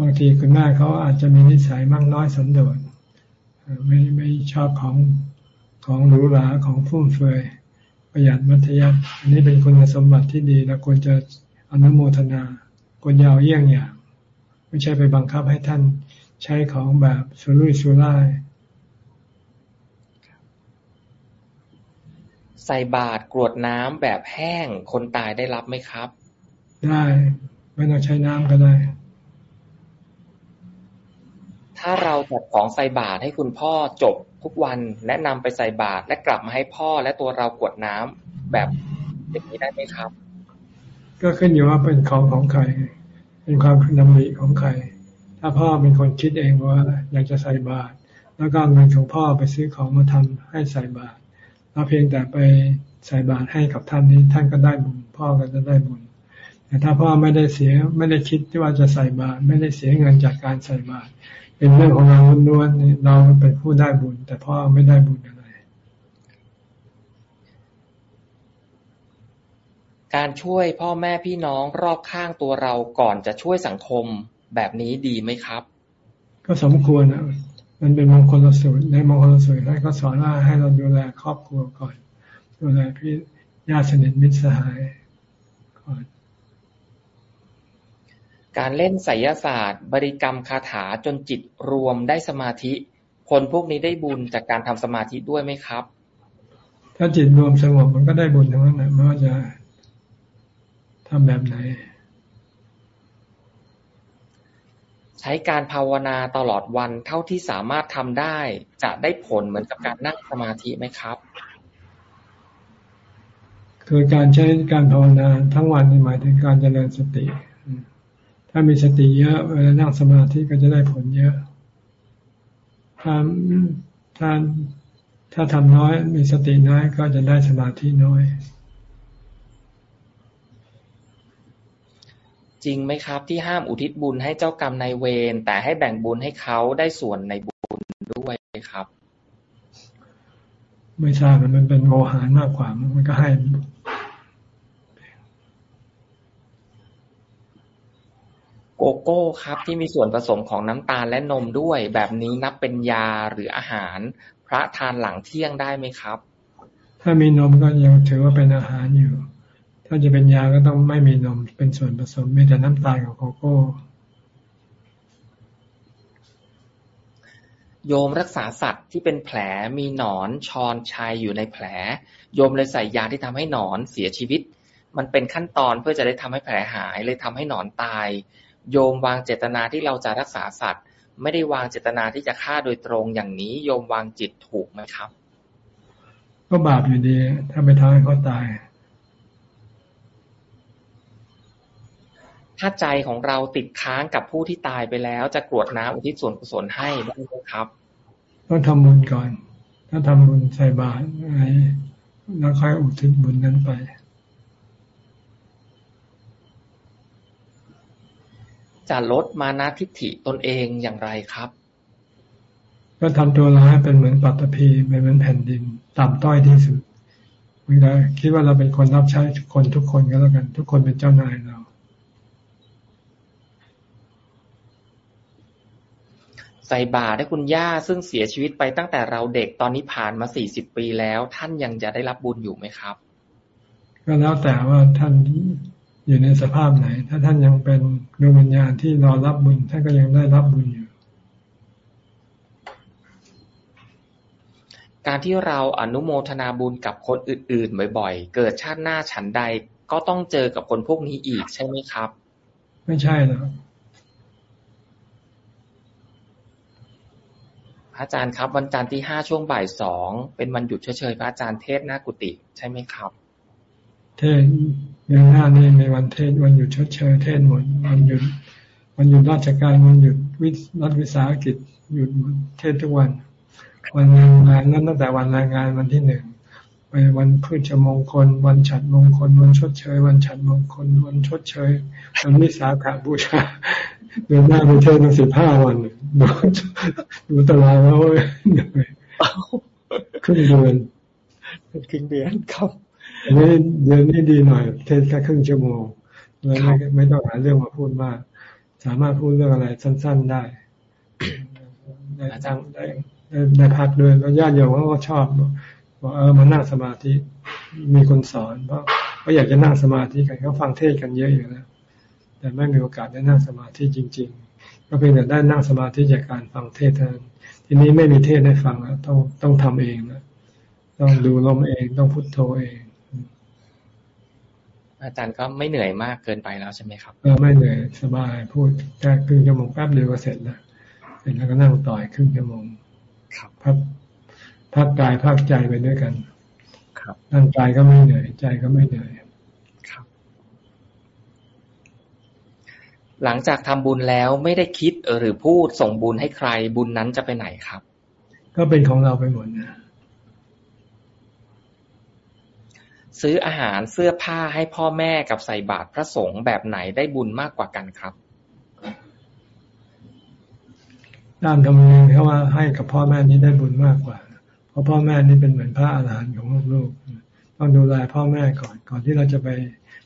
บางทีคุณแม่เขาอาจจะมีนิสัยมากน้อยสันโดษไม่ไม่ชอบของ ของหรูหราของฟุ่มเฟือยประหยัดมัธยัติอันนี้เป็นคุณสมบัติที่ดีเราควรจะอนุโมทนาควรยาวเยี่ยงอย่าง ไม่ใช่ไปบังคับให้ท่านใช้ของแบบสุรุ่ยสุร่ายใส่บาตรกรวดน้ำแบบแห้งคนตายได้รับไหมครับ ได้ ไม่ต้องใช้น้ำก็ได้ ถ้าเราจัดของใส่บาตรให้คุณพ่อจบ ทุกวันแนะนำไปใส่บาตรและกลับมาให้พ่อและตัวเรากวดน้ำแบบอย่างนี้ได้ไหมครับ ก็ขึ้นอยู่ว่าเป็นของของใคร เป็นความดำริของใคร ถ้าพ่อเป็นคนคิดเองว่าอยากจะใส่บาตรแล้วก็เงินของพ่อไปซื้อของมาทำให้ใส่บาตรเราเพียงแต่ไปใส่บาตรให้กับท่านนี้ท่านก็ได้บุญพ่อก็จะได้บุญแต่ถ้าพ่อไม่ได้เสียไม่ได้คิดที่ว่าจะใส่บาตรไม่ได้เสียเงินจากการใส่บาตร เป็นเรื่องของเราล้วนๆเราเป็นผู้ได้บุญ แต่พ่อไม่ได้บุญอะไร การช่วยพ่อแม่พี่น้องรอบข้างตัวเราก่อนจะช่วยสังคมแบบนี้ดีไหมครับ ก็สมควรนะมันเป็นมงคลสูตรในมงคลสูตรท่านก็สอนว่าให้เราดูแลครอบครัวก่อน ดูแลพี่ญาติสนิทมิตรสหายก่อน การเล่นไสยศาสตร์ บริกรรมคาถาจนจิตรวมได้สมาธิ คนพวกนี้ได้บุญจากการทำสมาธิด้วยไหมครับ ถ้าจิตรวมสงบมันก็ได้บุญทั้งนั้นนะไม่ว่าจะทำแบบไหน ใช้การภาวนาตลอดวันเท่าที่สามารถทำได้ จะได้ผลเหมือนกับการนั่งสมาธิไหมครับคือการใช้การภาวนาทั้งวันหมายถึงการเจริญสติ ถ้ามีสติเยอะเวลานั่งสมาธิก็จะได้ผลเยอะ ถ้าถ้าถ้าทำน้อยมีสติน้อยก็จะได้สมาธิน้อย จริงไหมครับ ที่ห้ามอุทิศบุญให้เจ้ากรรมนายเวรแต่ให้แบ่งบุญให้เขาได้ส่วนในบุญด้วยครับ ไม่ทราบมันเป็นโมหานมากกว่ามันก็ให้ โกโก้ครับ ที่มีส่วนผสมของน้ำตาลและนมด้วย แบบนี้นับเป็นยาหรืออาหาร พระทานหลังเที่ยงได้ไหมครับ ถ้ามีนมก็ยังถือว่าเป็นอาหารอยู่ ถ้าจะเป็นยาก็ต้องไม่มีนมเป็นส่วนผสมมีแต่น้ำตาลกับโกโก้โยมรักษาสัตว์ที่เป็นแผลมีหนอนชอนชัยอยู่ในแผล โยมเลยใส่ยาที่ทำให้หนอนเสียชีวิต มันเป็นขั้นตอนเพื่อจะได้ทำให้แผลหายเลยทำให้หนอนตาย โยมวางเจตนาที่เราจะรักษาสัตว์ ไม่ได้วางเจตนาที่จะฆ่าโดยตรงอย่างนี้ โยมวางจิตถูกไหมครับ ก็บาปอยู่ดี ถ้าไปทำให้เขาตาย ถ้าใจของเราติดค้างกับผู้ที่ตายไปแล้ว จะกรวดน้ำอุทิศส่วนกุศลให้ได้ไหมครับ ต้องทำบุญก่อน ถ้าทำบุญใส่บาตรอะไรแล้วค่อยอุทิศบุญนั้นไป จะลดมานาทิฏฐิตนเองอย่างไรครับ ก็ทำตัวเราให้เป็นเหมือนปัตตภีเป็นเหมือนแผ่นดินต่ำต้อยที่สุดมันก็คิดว่าเราเป็นคนรับใช้ทุกคนทุกคนก็แล้วกัน ทุกคนเป็นเจ้านายเรา ใส่บาตรให้คุณย่าซึ่งเสียชีวิตไปตั้งแต่เราเด็กตอนนี้ผ่านมาสี่สิบปีแล้ว ท่านยังจะได้รับบุญอยู่ไหมครับ ก็แล้วแต่ว่าท่าน อยู่ในสภาพไหน ถ้าท่านยังเป็นดวงวิญญาณที่รอรับบุญ ท่านก็ยังได้รับบุญอยู่ การที่เราอนุโมทนาบุญกับคนอื่น ๆ บ่อย ๆ เกิดชาติหน้าฉันใดก็ต้องเจอกับคนพวกนี้อีกใช่ไหมครับ ไม่ใช่หรอกพระอาจารย์ครับ วันจันทร์ที่ห้าช่วงบ่ายสองเป็นวันหยุดเฉยๆพระอาจารย์เทศหน้ากุฏิใช่ไหมครับ เทศเดือนหน้านี้ในวันเทศวันหยุดเฉยๆเทศหมดวันหยุดวันหยุดราชการวันหยุดวิรัฐวิสาหกิจหยุดเทศทุกวัน วันงานงานนั้นตั้งแต่วันรายงานวันที่หนึ่งไปวันพืชมงคล วันฉัดมงคล วันชดเชย วันฉัดมงคล วันชดเชยวันวิสาขบูชาเดือนหน้าไปเทศมาสิบห้าวันดูดูตารางแล้วเว้ยครึ่งเดือนครึ่งเดือนครับอั นนี้เดือนนี้ดีหน่อย เทศแค่ครึ่งชั่วโมงเลยไม่ไม่ต้องหาเรื่องมาพูดมาก สามารถพูดเรื่องอะไรสั้น ๆได้ได้จังได้ได้พักด้วยแล้วญาติโยมเขาก็ชอบบอกเออมานั่งสมาธิมีคนสอนเพราะเขาอยากจะนั่งสมาธิกันเขาฟังเทศกันเยอะอยู่แล้วแต่ไม่มีโอกาสได้นั่งสมาธิจริง ๆ ก็เพียงแต่ได้นั่งสมาธิจากการฟังเทศเท่านั้นทีนี้ไม่มีเทศได้ฟังแล้วต้องต้องทำเองนะต้องดูลมเองต้องพุทโธเอง อาจารย์ก็ไม่เหนื่อยมากเกินไปแล้วใช่ไหมครับเออไม่เหนื่อยสบายพูดแค่ครึ่งชั่วโมงแป๊บเดียวก็เสร็จแล้วเสร็จแล้วก็นั่งต่อยครึ่งชั่วโมงครับพักพักกายพักใจไปด้วยกัน ครับร่างกายก็ไม่เหนื่อย ใจก็ไม่เหนื่อยหลังจากทำบุญแล้วไม่ได้คิดหรือพูดส่งบุญให้ใครบุญนั้นจะไปไหนครับ ก็เป็นของเราไปหมดนะ ซื้ออาหารเสื้อผ้าให้พ่อแม่กับใส่บาตรพระสงฆ์แบบไหนได้บุญมากกว่ากันครับตามธรรมเนียมเขาว่าให้กับพ่อแม่นี้ได้บุญมากกว่า เพราะพ่อแม่นี่เป็นเหมือนพระอาหารหันต์ของลูกๆต้องดูแลพ่อแม่ก่อนก่อนที่เราจะไป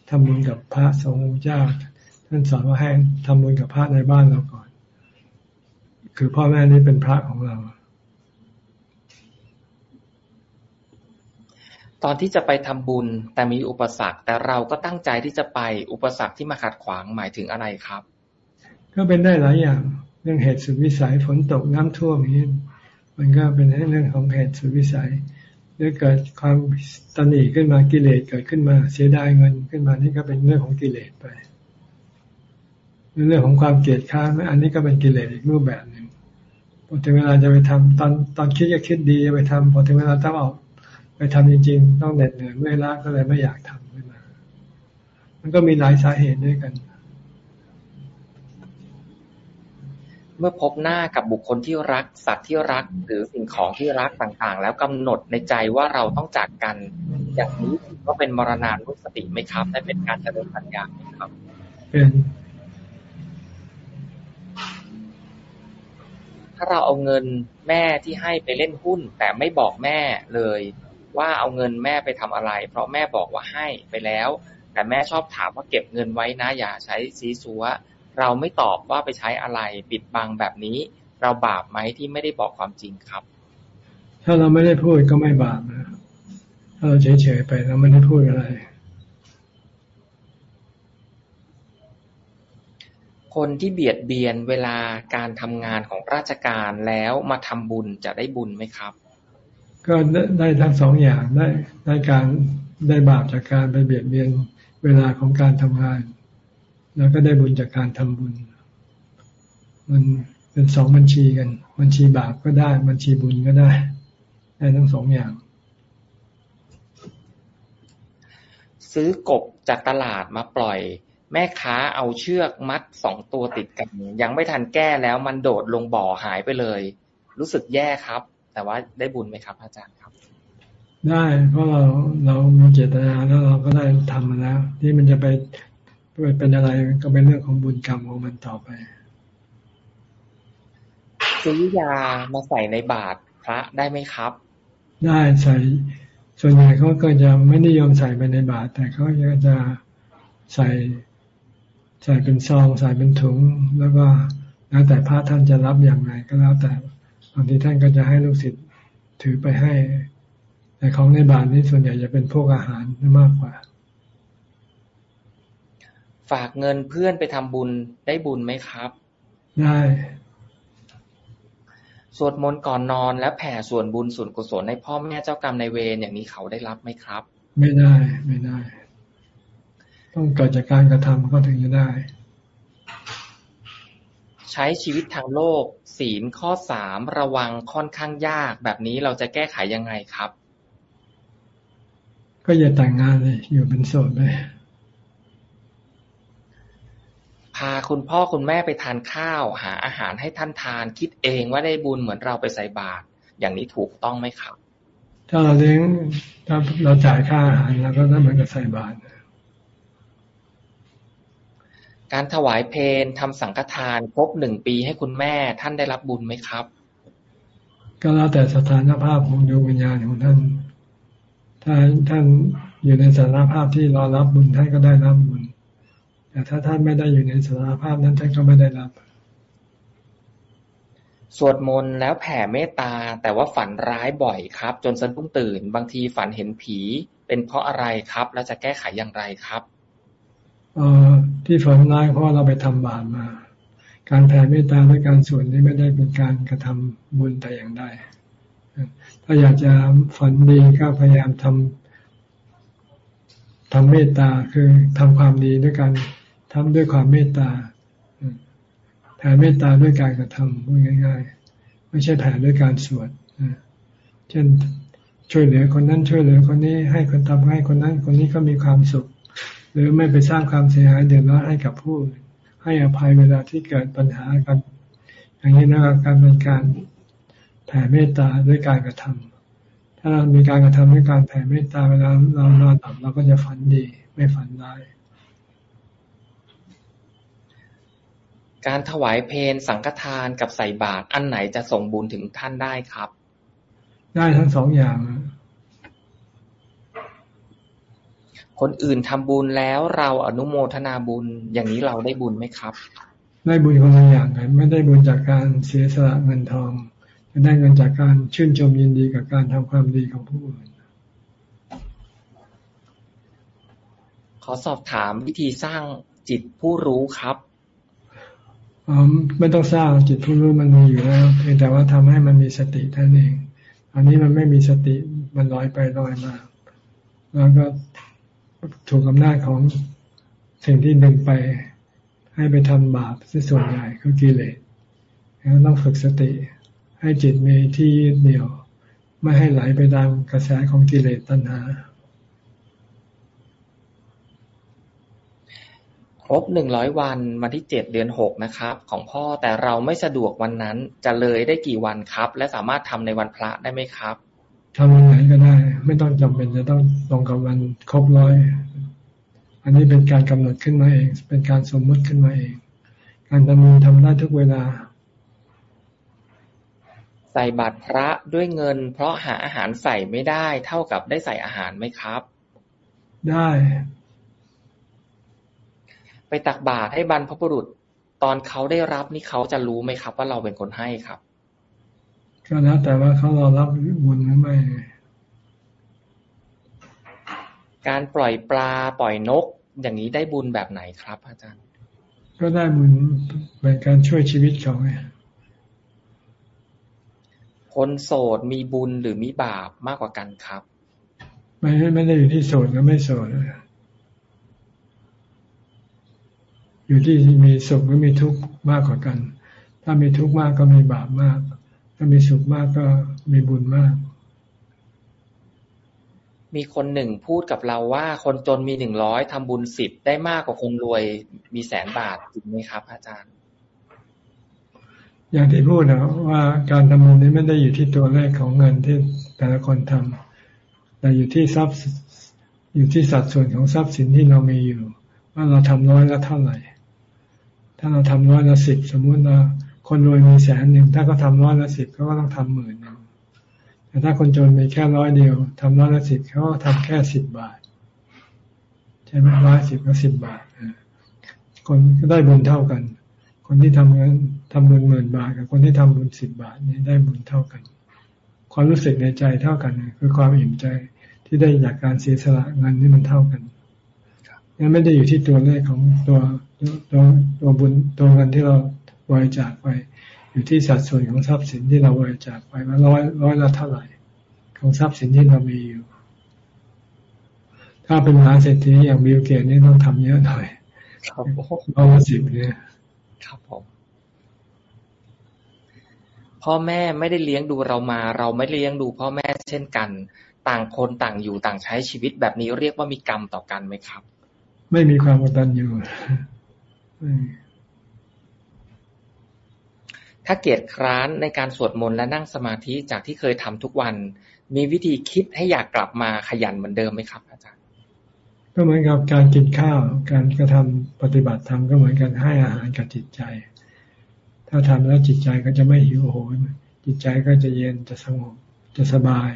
ทำบุญกับพระสงฆ์เจ้า ท่านสอนว่าให้ทำบุญกับพระในบ้านเราก่อน คือพ่อแม่นี่เป็นพระของเรา ตอนที่จะไปทำบุญ แต่มีอุปสรรค แต่เราก็ตั้งใจที่จะไป อุปสรรคที่มาขัดขวางหมายถึงอะไรครับ ก็เป็นได้หลายอย่าง เรื่องเหตุสุดวิสัยฝนตกน้ำท่วมนี้มันก็เป็นเรื่องของเหตุสุดวิสัยหรือเกิดความตันหนีขึ้นมากิเลสเกิดขึ้นมาเสียดายเงินขึ้นมานี่ก็เป็นเรื่องของกิเลสไปเรื่องของความเกลียดค้านอันนี้ก็เป็นกิเลสอีกรูปแบบหนึ่งพอถึงเวลาจะไปทำตอนตอนคิดก็คิดดีจะไปทำพอถึงเวลาต้องออก ไปทำจริง ๆ ต้องเหน็ดเหนื่อยเมื่อยล้าก็เลยไม่อยากทำขึ้นมา มันก็มีหลายสาเหตุด้วยกัน เมื่อพบหน้ากับบุคคลที่รัก สัตว์ที่รัก หรือสิ่งของที่รักต่างๆ แล้วกำหนดในใจว่าเราต้องจากกันอย่างนี้ก็เป็นมรณานุสติไหมครับได้เป็นการเจริญปัญญาไหมครับ เป็นถ้าเราเอาเงินแม่ที่ให้ไปเล่นหุ้น แต่ไม่บอกแม่เลย ว่าเอาเงินแม่ไปทำอะไร เพราะแม่บอกว่าให้ไปแล้ว แต่แม่ชอบถามว่าเก็บเงินไว้นะอย่าใช้ซีซัวเราไม่ตอบว่าไปใช้อะไรปิดบังแบบนี้ เราบาปไหมที่ไม่ได้บอกความจริงครับ ถ้าเราไม่ได้พูดก็ไม่บาปนะถ้าเราเฉยๆไปเราไม่ได้พูดอะไร คนที่เบียดเบียนเวลาการทำงานของราชการแล้วมาทำบุญจะได้บุญไหมครับ ก็ได้ทั้งสองอย่างได้ได้การได้บาปจากการไปเบียดเบียนเวลาของการทำงาน แล้วก็ได้บุญจากการทำบุญ มันเป็นสองบัญชีกัน บัญชีบาปก็ได้ บัญชีบุญก็ได้ ได้ทั้งสองอย่าง ซื้อกบจากตลาดมาปล่อย แม่ค้าเอาเชือกมัดสองตัวติดกัน ยังไม่ทันแก้แล้วมันโดดลงบ่อหายไปเลย รู้สึกแย่ครับ แต่ว่าได้บุญไหมครับอาจารย์ครับ ได้เพราะเราเรามีเจตนาแล้วเราก็ได้ทำมาแล้วที่มันจะไปเป็นอะไรก็เป็นเรื่องของบุญกรรมของมันต่อไปซื้อยามาใส่ในบาตรพระได้ไหมครับ ได้ใส่ส่วนใหญ่เขาก็จะไม่นิยมใส่ไปในบาตรแต่เขาจะใส่ใส่เป็นซองใส่เป็นถุง แล้วก็แล้วแต่พระท่านจะรับอย่างไรก็แล้วแต่ บางทีท่านก็จะให้ลูกศิษย์ถือไปให้ แต่ของในบาตรนี้ส่วนใหญ่จะเป็นพวกอาหารมากกว่า ฝากเงินเพื่อนไปทำบุญได้บุญไหมครับ ได้สวดมนต์ก่อนนอนและแผ่ส่วนบุญส่วนกุศลในพ่อแม่เจ้ากรรมในเวรอย่างนี้เขาได้รับไหมครับ ไม่ได้ไม่ได้ ต้องเกิดจากการกระทำก็ถึงจะได้ ใช้ชีวิตทางโลก ศีลข้อสามระวังค่อนข้างยาก แบบนี้เราจะแก้ไขยังไงครับ ก็อย่าแต่งงานเลยอยู่เป็นโสดเลยพาคุณพ่อคุณแม่ไปทานข้าว หาอาหารให้ท่านทาน คิดเองว่าได้บุญเหมือนเราไปใส่บาตรอย่างนี้ถูกต้องไหมครับ ถ้าเราเลี้ยงถ้าเราจ่ายค่าอาหารเราก็ต้องเหมือนกับใส่บาตร การถวายเพลทำสังฆทานครบหนึ่งปีให้คุณแม่ ท่านได้รับบุญไหมครับ ก็แล้วแต่สถานภาพของดวงวิญญาณของท่าน ถ้าท่านอยู่ในสถานภาพที่รอรับบุญท่านก็ได้รับบุญ แต่ถ้าท่านไม่ได้อยู่ในสถานภาพนั้นท่านก็ไม่ได้รับ สวดมนต์แล้วแผ่เมตตาแต่ว่าฝันร้ายบ่อยครับ จนสะดุ้งตื่น บางทีฝันเห็นผี เป็นเพราะอะไรครับ แล้วจะแก้ไขอย่างไรครับเอ่อ ที่ฝันร้ายเพราะเราไปทำบาปมา การแผ่เมตตาและการสวดนี้ไม่ได้เป็นการกระทำบุญแต่อย่างใดถ้าอยากจะฝันดีก็พยายามทำทำเมตตาคือทำความดีด้วยกันทำด้วยความเมตตาแผ่เมตตาด้วยการกระทำพูดง่าย ๆ ไม่ใช่แผ่ด้วยการสวดเช่นช่วยเหลือคนนั้นช่วยเหลือคนนี้ให้คนทำให้คนนั้น คนนี้ก็มีความสุข หรือไม่ไปสร้างความเสียหายเดือดร้อนให้กับผู้ให้อภัยเวลาที่เกิดปัญหากัน อย่างนี้นะการเป็นการแผ่เมตตาด้วยการกระทำถ้าเรามีการกระทำด้วยการแผ่เมตตาเวลาเรานอนหลับเราก็จะฝันดี ไม่ฝันร้ายการถวายเพนสังฆทานกับใส่บาตรอันไหนจะส่งบุญถึงท่านได้ครับ ได้ทั้งสองอย่าง คนอื่นทำบุญแล้วเราอนุโมทนาบุญอย่างนี้เราได้บุญไหมครับ ได้บุญคนละอย่างกันไม่ได้บุญจากการเสียสละเงินทองจะได้เงินจากการชื่นชมยินดีกับการทำความดีของผู้อื่นขอสอบถามวิธีสร้างจิตผู้รู้ครับอ๋อไม่ต้องสร้างจิตผู้รู้มันมีอยู่แล้วเพียงแต่ว่าทำให้มันมีสติท่านเอง อันนี้มันไม่มีสติมันลอยไปลอยมา แล้วก็ ถูกอำนาจของสิ่งที่ดึงไปให้ไปทำบาปที่ส่วนใหญ่คือกิเลสแล้วต้องฝึกสติ ให้จิตมีที่ยึดเหนี่ยว ไม่ให้ไหลไปตามกระแสของกิเลสตัณหา ครบหนึ่งร้อยวันวันที่เจ็ดเดือนหกนะครับ ของพ่อแต่เราไม่สะดวกวันนั้นจะเลยได้กี่วันครับ และสามารถทำในวันพระได้ไหมครับทำวันไหนก็ได้ ไม่ต้องจำเป็นจะต้องตรงกับวันครบร้อย อันนี้เป็นการกำหนดขึ้นมาเอง เป็นการสมมติขึ้นมาเอง การทำบุญทำได้ทุกเวลา ใส่บาตรพระด้วยเงิน เพราะหาอาหารใส่ไม่ได้เท่ากับได้ใส่อาหารไหมครับ ได้ ไปตักบาตรให้บรรพบุรุษ ตอนเขาได้รับนี่เขาจะรู้ไหมครับ ว่าเราเป็นคนให้ครับก็แล้วแต่ว่าเขาเรารับบุญหรือไม่ การปล่อยปลาปล่อยนก อย่างนี้ได้บุญแบบไหนครับ อาจารย์ ก็ได้บุญเป็นการช่วยชีวิตเขาไงคนโสดมีบุญหรือมีบาปมากกว่ากันครับ ไม่ไม่ได้อยู่ที่โสดก็ไม่โสดอยู่ที่มีสุขหรือมีทุกข์มากกว่ากัน ถ้ามีทุกข์มากก็มีบาปมาก ถ้ามีสุขมากก็มีบุญมาก มีคนหนึ่งพูดกับเราว่า คนจนมีหนึ่งร้อยทำบุญสิบได้มากกว่าคนรวยมีแสนบาทจริงไหมครับ อาจารย์ อย่างที่พูดนะว่าการทำบุญนี้ไม่ได้อยู่ที่ตัวเลขของเงินที่แต่ละคนทำแต่อยู่ที่ทรัพย์อยู่ที่สัดส่วนของทรัพย์สินที่เรามีอยู่ ว่าเราทำน้อยแล้วเท่าไหร่ ถ้าเราทำร้อยละสิบสมมุติเราคนรวยมีแสนหนึ่งถ้าเขาทาร้อยละสิบเขาก็ต้องทำหมื่น แต่ถ้าคนจนมีแค่ร้อยเดียวทำร้อยละสิบเขาทำแค่สิบบาท ใช่ไหมร้อยสิบก็สิบบาทคนก็ได้บุญเท่ากัน คนที่ทำเงินทำบุญหมื่นบาทกับคนที่ทำบุญสิบบาทนี่ได้บุญเท่ากัน ความรู้สึกในใจเท่ากัน คือความอิ่มใจที่ได้จากการเสียสละเงินนี่มันเท่ากันยังไม่ได้อยู่ที่ตัวเลขของตัวตัวตัวบุญตัวเงินที่เราบริจาคไป อยู่ที่สัดส่วนของทรัพย์สินที่เราบริจาคไปว่าร้อยร้อยละเท่าไหร่ ของทรัพย์สินที่เรามีอยู่ ถ้าเป็นมหาเศรษฐีอย่างบิลเกตนี่ต้องทำเยอะหน่อยครับร้อยละสิบเนี่ยครับผมพ่อแม่ไม่ได้เลี้ยงดูเรามา เราไม่เลี้ยงดูพ่อแม่เช่นกัน ต่างคนต่างอยู่ต่างใช้ชีวิตแบบนี้เรียกว่ามีกรรมต่อกันไหมครับ ไม่มีความกตัญญู ถ้าเกียรติคร้านในการสวดมนต์และนั่งสมาธิจากที่เคยทำทุกวัน มีวิธีคิดให้อยากกลับมาขยันเหมือนเดิมไหมครับ อาจารย์ ก็เหมือนกับการกินข้าว การกระทำปฏิบัติธรรมก็เหมือนกันให้อาหารกับจิตใจ ถ้าทำแล้วจิตใจก็จะไม่หิวโหยจิตใจก็จะเย็นจะสงบจะสบาย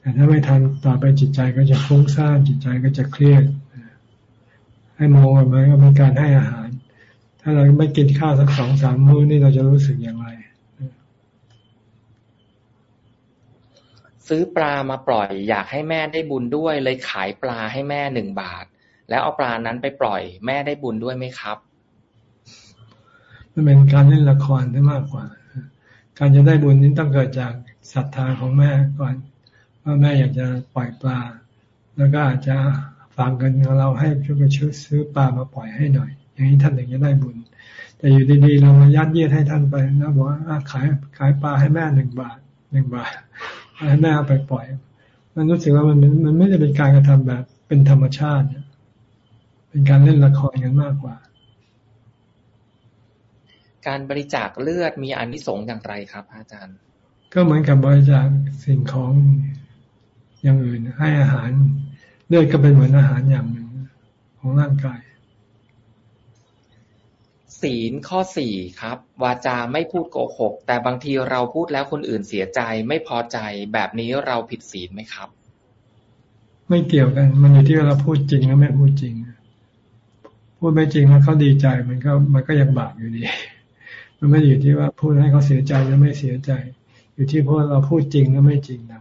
แต่ถ้าไม่ทำต่อไปจิตใจก็จะฟุ้งซ่านจิตใจก็จะเครียดให้มองมันก็เป็นการให้อาหาร ถ้าเราไม่กินข้าวสักสองสามมื้อนี่เราจะรู้สึกอย่างไร ซื้อปลามาปล่อย อยากให้แม่ได้บุญด้วย เลยขายปลาให้แม่หนึ่งบาท แล้วเอาปลานั้นไปปล่อย แม่ได้บุญด้วยไหมครับ มันเป็นการเล่นละครได้มากกว่า การจะได้บุญนี้ต้องเกิดจากศรัทธาของแม่ก่อนว่าแม่อยากจะปล่อยปลา แล้วก็อาจจะฝากเงินของเราให้ช่วยไปซื้อปลามาปล่อยให้หน่อย อย่างนี้ท่านถึงจะได้บุญ แต่อยู่ดีๆเรามายัดเยียดให้ท่านไปนะบอกว่าขายขายปลาให้แม่หนึ่งบาทหนึ่งบาทให้แม่เอาไปปล่อย มันรู้สึกว่ามันมันไม่ได้เป็นการกระทำแบบเป็นธรรมชาติเป็นการเล่นละครกันมากกว่า การบริจาคเลือดมีอานิสงส์อย่างไรครับ อาจารย์ ก็เหมือนกับบริจาคสิ่งของอย่างอื่นให้อาหารเลือดก็เป็นเหมือนอาหารอย่างหนึ่งของร่างกาย ศีลข้อสี่ครับ วาจาไม่พูดโกหก แต่บางทีเราพูดแล้วคนอื่นเสียใจไม่พอใจแบบนี้เราผิดศีลไหมครับ ไม่เกี่ยวกัน มันอยู่ที่ว่าเราพูดจริงหรือไม่พูดจริง พูดไม่จริงแล้วเขาดีใจมันก็มันก็ยังบาปอยู่ดี มันไม่อยู่ที่ว่าพูดให้เขาเสียใจหรือไม่เสียใจ อยู่ที่พราะเราพูดจริงหรือไม่จริงนะ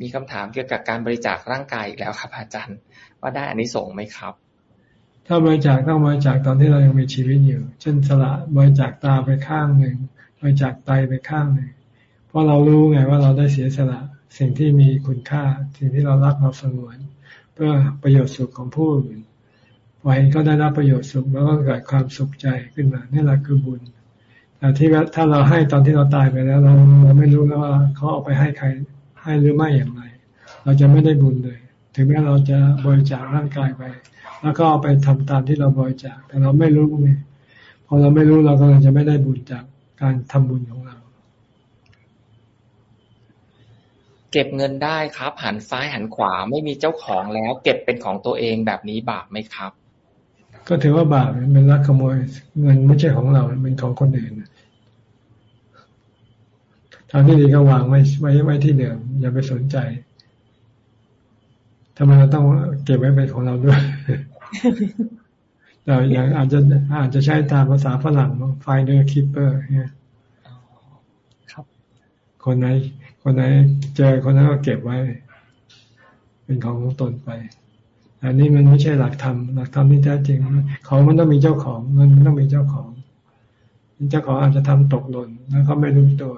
มีคำถามเกี่ยวกับการบริจาคร่างกายอีกแล้วครับ อาจารย์ ว่าได้อันนี้ส่งไหมครับ ถ้าบริจาคต้องบริจาคตอนที่เรายังมีชีวิตอยู่ เช่นสละบริจาคตาไปข้างหนึ่งบริจาคไตไปข้างหนึ่งเพราะเรารู้ไงว่าเราได้เสียสละสิ่งที่มีคุณค่า สิ่งที่เรารักเราสงวน เพื่อประโยชน์สุขของผู้อื่นไว้ก็ได้รับประโยชน์สุขแล้วก็เกิดความสุขใจขึ้นมานี่แหละคือบุญแต่ที่ถ้าเราให้ตอนที่เราตายไปแล้ว เราเราไม่รู้แล้วว่าเขาเอาไปให้ใครให้หรือไม่อย่างไร เราจะไม่ได้บุญเลย ถึงแม้เราจะบริจาคร่างกายไป แล้วก็เอาไปทำตามที่เราบริจาคแต่เราไม่รู้ไงพอเราไม่รู้เราก็จะไม่ได้บุญจากการทำบุญของเรา เก็บเงินได้ครับ หันซ้ายหันขวาไม่มีเจ้าของแล้ว เก็บเป็นของตัวเองแบบนี้บาปไหมครับ ก็ถือว่าบาปเป็นลักขโมย เงินไม่ใช่ของเราเป็นของคนอื่นทางที่ดีก็วางไว้ไว้ไว้ที่เดิมอย่าไปสนใจทำไมเราต้องเก็บไว้เป็นของเราด้วย แต่อย่างอาจจะอาจจะใช้ตามภาษาฝรั่ง finder keeper เนี่ยครับ คนไหน คนไหนเจอคนนั้นก็เก็บไว้ เป็นของของตนไป อันนี้มันไม่ใช่หลักธรรมหลักธรรมที่แท้จริง ของมันต้องมีเจ้าของเงินต้องมีเจ้าของเจ้าของอาจจะทำตกหล่นแล้วก็ไม่รู้ตัว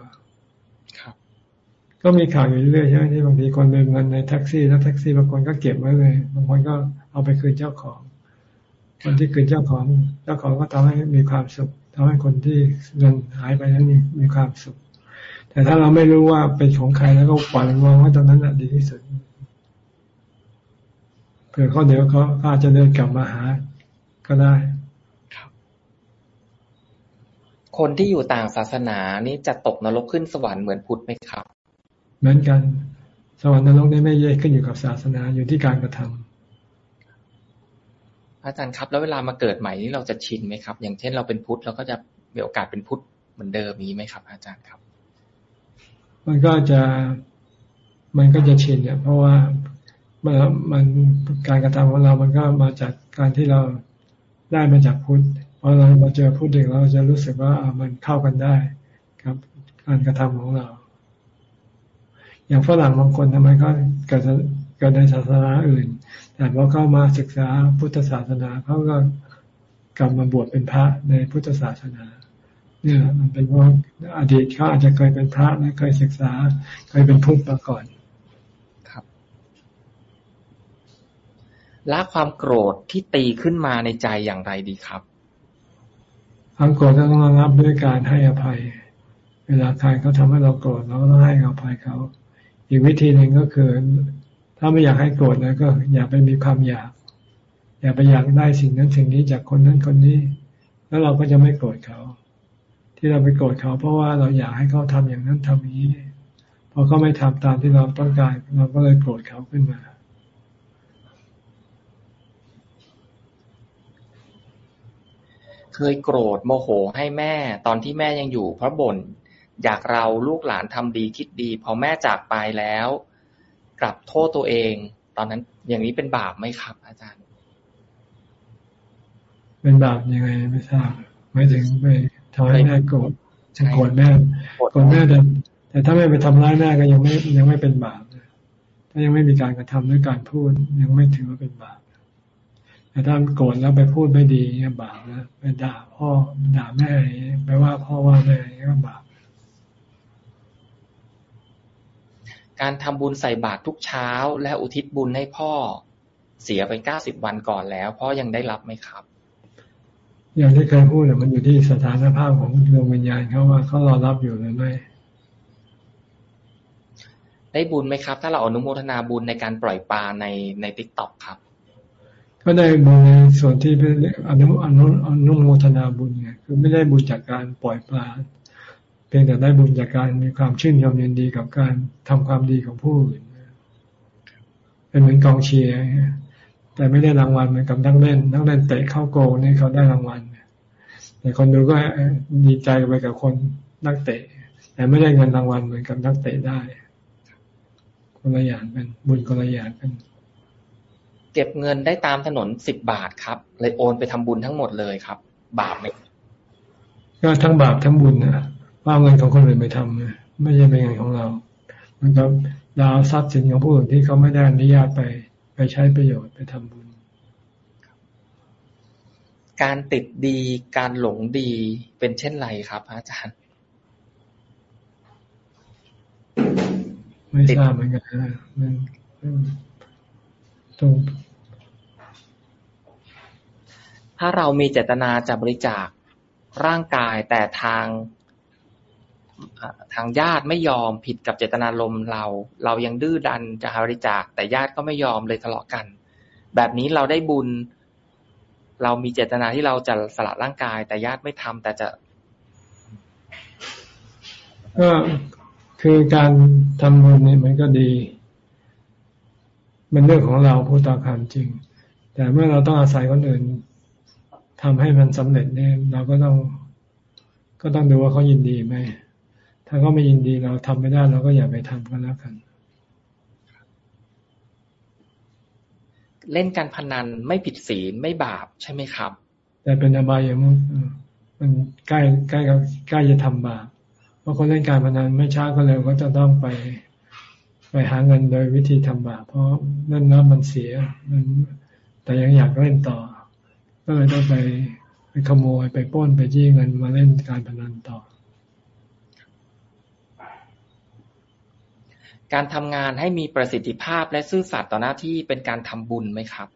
ก็มีข่าวอยู่เรื่อยใช่ไหมที่บางทีคนลืมเงินในแท็กซี่แล้วแท็กซี่บางคนก็เก็บไว้เลยบางคนก็ เอาไปคืนเจ้าของ คนที่คืนเจ้าของ เจ้าของก็ทำให้มีความสุขทำให้คนที่เงินหายไปนั้นมีมีความสุข แต่ถ้าเราไม่รู้ว่าเป็นของใครแล้วก็ปล่อยมันวางไว้ตรงนั้นดีที่สุดเผื่อเขาเดี๋ยวเขาอาจจะเดินกลับมาหาก็ได้คนที่อยู่ต่างศาสนานี้จะตกนรกขึ้นสวรรค์เหมือนพุทธไหมครับ เหมือนกัน สวรรค์นรกนี่ไม่แยกขึ้นอยู่กับศาสนาอยู่ที่การกระทำ อาจารย์ครับ แล้วเวลามาเกิดใหม่นี่เราจะชินไหมครับ อย่างเช่นเราเป็นพุทธเราก็จะมีโอกาสเป็นพุทธเหมือนเดิมนี้ไหมครับ อาจารย์ครับ มันก็จะมันก็จะชินเนี่ยเพราะว่ามันมันการกระทำของเรา มันก็มาจากการที่เราได้มาจากพุทธพอเรามาเจอพุทธเองเราจะรู้สึกว่ามันเข้ากันได้ครับ การกระทำของเรา อย่างฝรั่งบางคนทำไมเขาเกิด เกิดในศาสนาอื่น แต่พอเข้ามาศึกษาพุทธศาสนาเขาก็กลับมาบวชเป็นพระในพุทธศาสนา เนี่ยมันเป็นเพราะอดีตเขาอาจจะเคยเป็นพระและเคยศึกษาเคยเป็นพุทธมาก่อนครับละความโกรธที่ตีขึ้นมาในใจอย่างไรดีครับความโกรธต้องระงับด้วยการให้อภัย เวลาใครเขาทาให้เราโกรธเราก็ต้องให้อภัยเขา อีกวิธีหนึ่งก็คือ ถ้าไม่อยากให้โกรธนะก็อย่าไปมีความอยาก อย่าไปอยากได้สิ่งนั้นสิ่งนี้จากคนนั้นคนนี้ แล้วเราก็จะไม่โกรธเขา ที่เราไปโกรธเขา เพราะว่าเราอยากให้เขาทำอย่างนั้นทำอย่านี้พอเขาไม่ทำตามที่เราต้องการเราก็เลยโกรธเขาขึ้นมาเคยโกรธโมโหให้แม่ ตอนที่แม่ยังอยู่เพราะบ่นอยากเราลูกหลานทำดีคิดดี พอแม่จากไปแล้ว กลับโทษตัวเอง ตอนนั้นอย่างนี้เป็นบาปไหมครับ อาจารย์ เป็นบาปยังไงไม่ทราบไม่ถึงไปทำให้แม่โกรธโกรธแม่โกรธแม่แต่แต่ถ้าไม่ไปทำร้ายแม่ก็ยังไม่ยังไม่เป็นบาปถ้ายังไม่มีการกระทำด้วยการพูดยังไม่ถือว่าเป็นบาปแต่ถ้าโกรธแล้วไปพูดไม่ดีเนี่ยบาปนะไปด่าพ่อด่าแม่ไปว่าพ่อว่าแม่ก็บาป การทำบุญใส่บาตรทุกเช้า และอุทิศบุญให้พ่อ เสียไปเก้าสิบวันก่อนแล้ว พ่อยังได้รับไหมครับ อย่างที่เคยพูดเนี่ยมันอยู่ที่สถานภาพของดวงวิญญาณเขาว่าเขารอรับอยู่หรือไม่ได้บุญไหมครับ ถ้าเราอนุโมทนาบุญในการปล่อยปลาในในติ๊กต็อกครับกก็ได้บุญในส่วนที่เป็นอนุอนุอนุโมทนาบุญไงคือไม่ได้บุญจากการปล่อยปลา เพียงแต่ได้บุญจากการมีความชื่นชมยินดีกับการทำความดีของผู้อื่นเป็นเหมือนกองเชียร์แต่ไม่ได้รางวัลเหมือนกับนักเล่นนักเล่นเตะเข้าโกนี่เขาได้รางวัลแต่คนดูก็ดีใจไปกับคนนักเตะ แต่ไม่ได้เงินรางวัลเหมือนกับนักเตะได้ คนละอย่างกันบุญคนละอย่างกันเก็บเงินได้ตามถนนสิบบาทครับ เลยโอนไปทำบุญทั้งหมดเลยครับ บาปไหมก็ทั้งบาปทั้งบุญนะ ว่าเงินของคนอื่นไปทำไม่ใช่เป็นเงินของเรามันก็ดาวทรัพย์สินของผู้อื่นที่เขาไม่ได้อนุญาตไป ไปใช้ประโยชน์ไปทำบุญ การติดดีการหลงดีเป็นเช่นไรครับ อาจารย์ ไม่ทราบเหมือนกันนะมันต้องถ้าเรามีเจตนาจะบริจาคร่างกายแต่ทาง ทางญาติไม่ยอมผิดกับเจตนารมณ์เรา เรายังดื้อดันจะบริจาค แต่ญาติก็ไม่ยอมเลยทะเลาะกัน แบบนี้เราได้บุญ เรามีเจตนาที่เราจะสละร่างกาย แต่ญาติไม่ทำแต่จะก็คือการทำบุญนี่มันก็ดี มันเรื่องของเราผู้ตามความจริง แต่เมื่อเราต้องอาศัยคนอื่นทำให้มันสำเร็จเนี่ย เราก็ต้อง ก็ต้องดูว่าเขายินดีไหม ถ้าเขาไม่ยินดีเราทำไม่ได้เราก็อย่าไปทำกันแล้วกัน เล่นการพนันไม่ผิดศีลไม่บาปใช่ไหมครับ แต่เป็นอบายมุกมันใกล้ใกล้ใกล้จะทำบาปเพราะคนเล่นการพนันไม่ช้าก็เร็วก็จะต้องไปไปหาเงินโดยวิธีทำบาปเพราะเล่นแล้วมันเสียมันแต่ยังอยากเล่นต่อ ก็เลยต้องไปไปขโมยไปป้นไปจี้เงินมาเล่นการพนันต่อ การทำงานให้มีประสิทธิภาพและซื่อสัตย์ต่อหน้าที่เป็นการทำบุญไหมครับ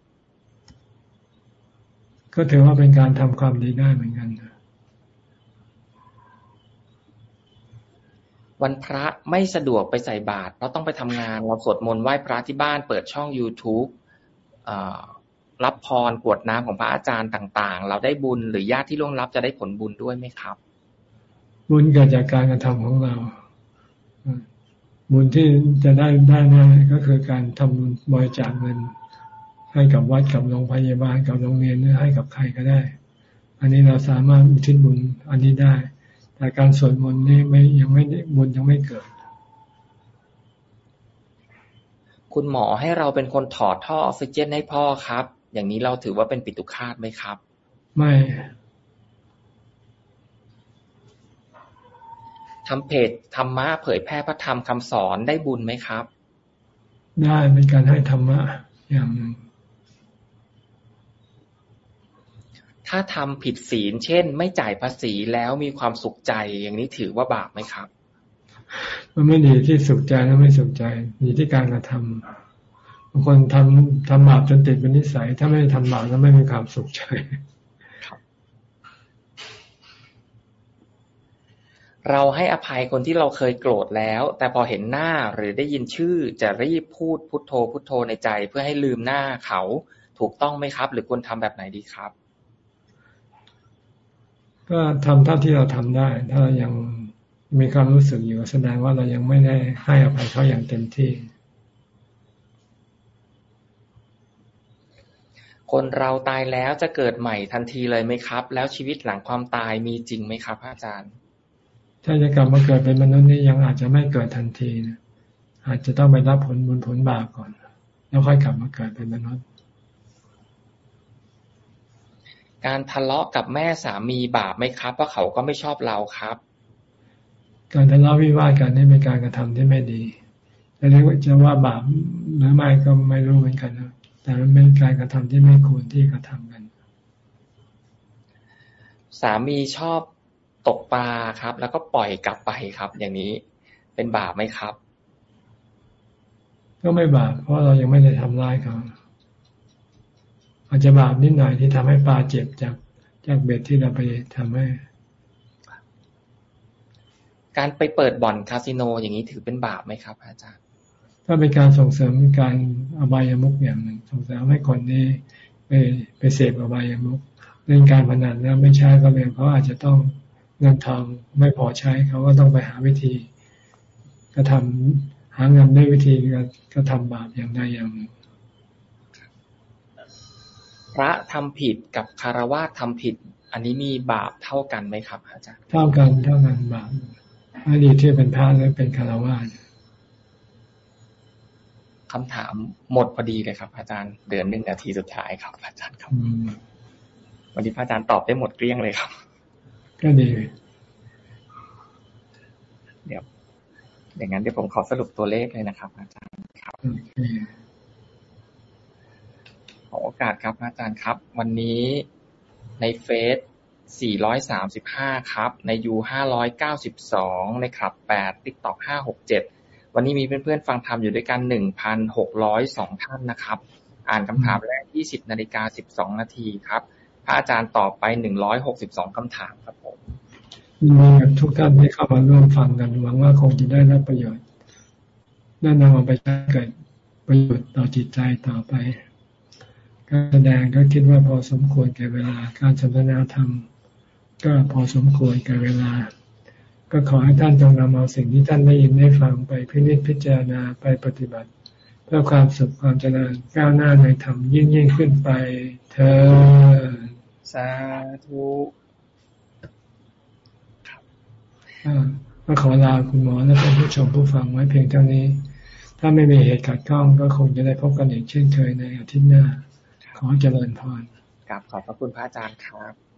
ก็ถือว่าเป็นการทำความดีได้เหมือนกันวันพระไม่สะดวกไปใส่บาตรเพราะต้องไปทำงานเราสวดมนต์ไหว้พระที่บ้านเปิดช่อง youtube รับพรกวดน้ำของพระอาจารย์ต่าง ๆ เราได้บุญหรือญาติที่ล่วงลับจะได้ผลบุญด้วยไหมครับ บุญเกิดจากการกระทำของเรา บุญที่จะได้ได้แน่ก็คือการทำบุญบริจาคเงิน ให้กับวัดกับโรงพยาบาลกับโรงเรียนหรือให้กับใครก็ได้ อันนี้เราสามารถอุทิศบุญอันนี้ได้ แต่การสวดมนต์นี่ไม่ยังไม่บุญยังไม่เกิด คุณหมอให้เราเป็นคนถอดท่อออกซิเจนให้พ่อครับ อย่างนี้เราถือว่าเป็นปิตุคาตไหมครับ ไม่ ทำเพจธรรมะเผยแพร่พระธรรมคำสอนได้บุญไหมครับ ได้เป็นการให้ธรรมะอย่างหนึ่งถ้าทำผิดศีล เช่น ไม่จ่ายภาษีแล้วมีความสุขใจ อย่างนี้ถือว่าบาปไหมครับ มันไม่ดีที่สุขใจแล้วไม่สุขใจดีที่การกระทำบางคนทำทำบาปจนติดเป็นนิสัย ถ้าไม่ทำบาปแล้วไม่มีความสุขใจ เราให้อภัยคนที่เราเคยโกรธแล้ว แต่พอเห็นหน้าหรือได้ยินชื่อ จะรีบพูดพุทโธพุทโธในใจ เพื่อให้ลืมหน้าเขา ถูกต้องไหมครับ หรือควรทำแบบไหนดีครับ ก็ทำเท่าที่เราทำได้ ถ้าเรายังมีความรู้สึกอยู่แสดงว่าเรายังไม่ได้ให้อภัยเขาอย่างเต็มที่ คนเราตายแล้วจะเกิดใหม่ทันทีเลยไหมครับ แล้วชีวิตหลังความตายมีจริงไหมครับอาจารย์ ถ้าจะกลับมาเกิดเป็นมนุษย์นี่ยังอาจจะไม่เกิดทันทีนะอาจจะต้องไปรับผลบุญผลบาปก่อน แล้วค่อยกลับมาเกิดเป็นมนุษย์ การทะเลาะกับแม่สามีบาปไหมครับเพราะเขาก็ไม่ชอบเราครับ การทะเลาะวิวาทกันนี่เป็นการกระทำที่ไม่ดีจะเรียกว่าจะว่าบาปหรือไม่ก็ไม่รู้เหมือนกันนะแต่มันเป็นการกระทำที่ไม่ควรที่กระทำกัน สามีชอบ ตกปลาครับ แล้วก็ปล่อยกลับไปครับ อย่างนี้เป็นบาปไหมครับ ก็ไม่บาปเพราะเรายังไม่ได้ทำร้ายเขาอาจจะบาปนิดหน่อยที่ทำให้ปลาเจ็บจากจากเบ็ดที่เราไปทำให้ การไปเปิดบ่อนคาสิโนอย่างนี้ถือเป็นบาปไหมครับ อาจารย์ถ้าเป็นการส่งเสริมการอบายามุกอย่างหนึ่งส่งเสริมให้คนนี้ไปไปเสพอบายามุกเล่นการพนันแล้วไม่ใช้ก็เป็นเพราะอาจจะต้อง เงินทองไม่พอใช้เขาก็ต้องไปหาวิธีกระทำหาเงินด้วยวิธีกระทำบาปอย่างใดอย่างหนึ่งพระทำผิดกับคารวะทำผิด อันนี้มีบาปเท่ากันไหมครับ อาจารย์เท่ากันเท่ากันบาปไม่ดีที่เป็นพระหรือเป็นคารวะคำถามหมดพอดีเลยครับ อาจารย์เดือนหนึ่งนาทีสุดท้ายครับ อาจารย์ครับวันนี้พระอาจารย์ตอบได้หมดเกลี้ยงเลยครับ ก็ดี เดี๋ยว อย่างนั้นเดี๋ยวผมขอสรุปตัวเลขเลยนะครับ อาจารย์ครับขอโอกาสครับ อาจารย์ครับ วันนี้ในเฟซ435 ครับ ในยู592 ในคลับ 8 ติ๊กต็อก567 วันนี้มีเพื่อนๆ ฟังธรรมอยู่ด้วยกัน 1,602 ท่านนะครับ อ่านคำถามแรก 20นาฬิกา12 นาทีครับพ ระอาจารย์ตอบไป162คำถามครับผมยินดีกับทุกท่านที่เข้ามาร่วมฟังกันหวังว่าคงจะได้รับประโยชน์ได้นำเอาไปใช้เกิดประโยชน์ต่อจิตใจต่อไป การแสดงก็คิดว่าพอสมควรแก่เวลา การสนทนาธรรม ก็พอสมควรแก่เวลา ก็ขอให้ท่านจงนำเอาสิ่งที่ท่านได้ยินได้ฟังไปพิจิตพิจารณาไปปฏิบัติ เพื่อความสุขความเจริญก้าวหน้าในธรรมยิ่งยิ่งขึ้นไปเธอ สาธุก็ขอลาคุณหมอและท่านผู้ชมผู้ฟังไว้เพียงเท่านี้ ถ้าไม่มีเหตุขัดข้องก็คงจะได้พบกันอีกเช่นเคยในอาทิตย์หน้า ขอเจริญพรกลับขอบพระคุณพระอาจารย์ครับ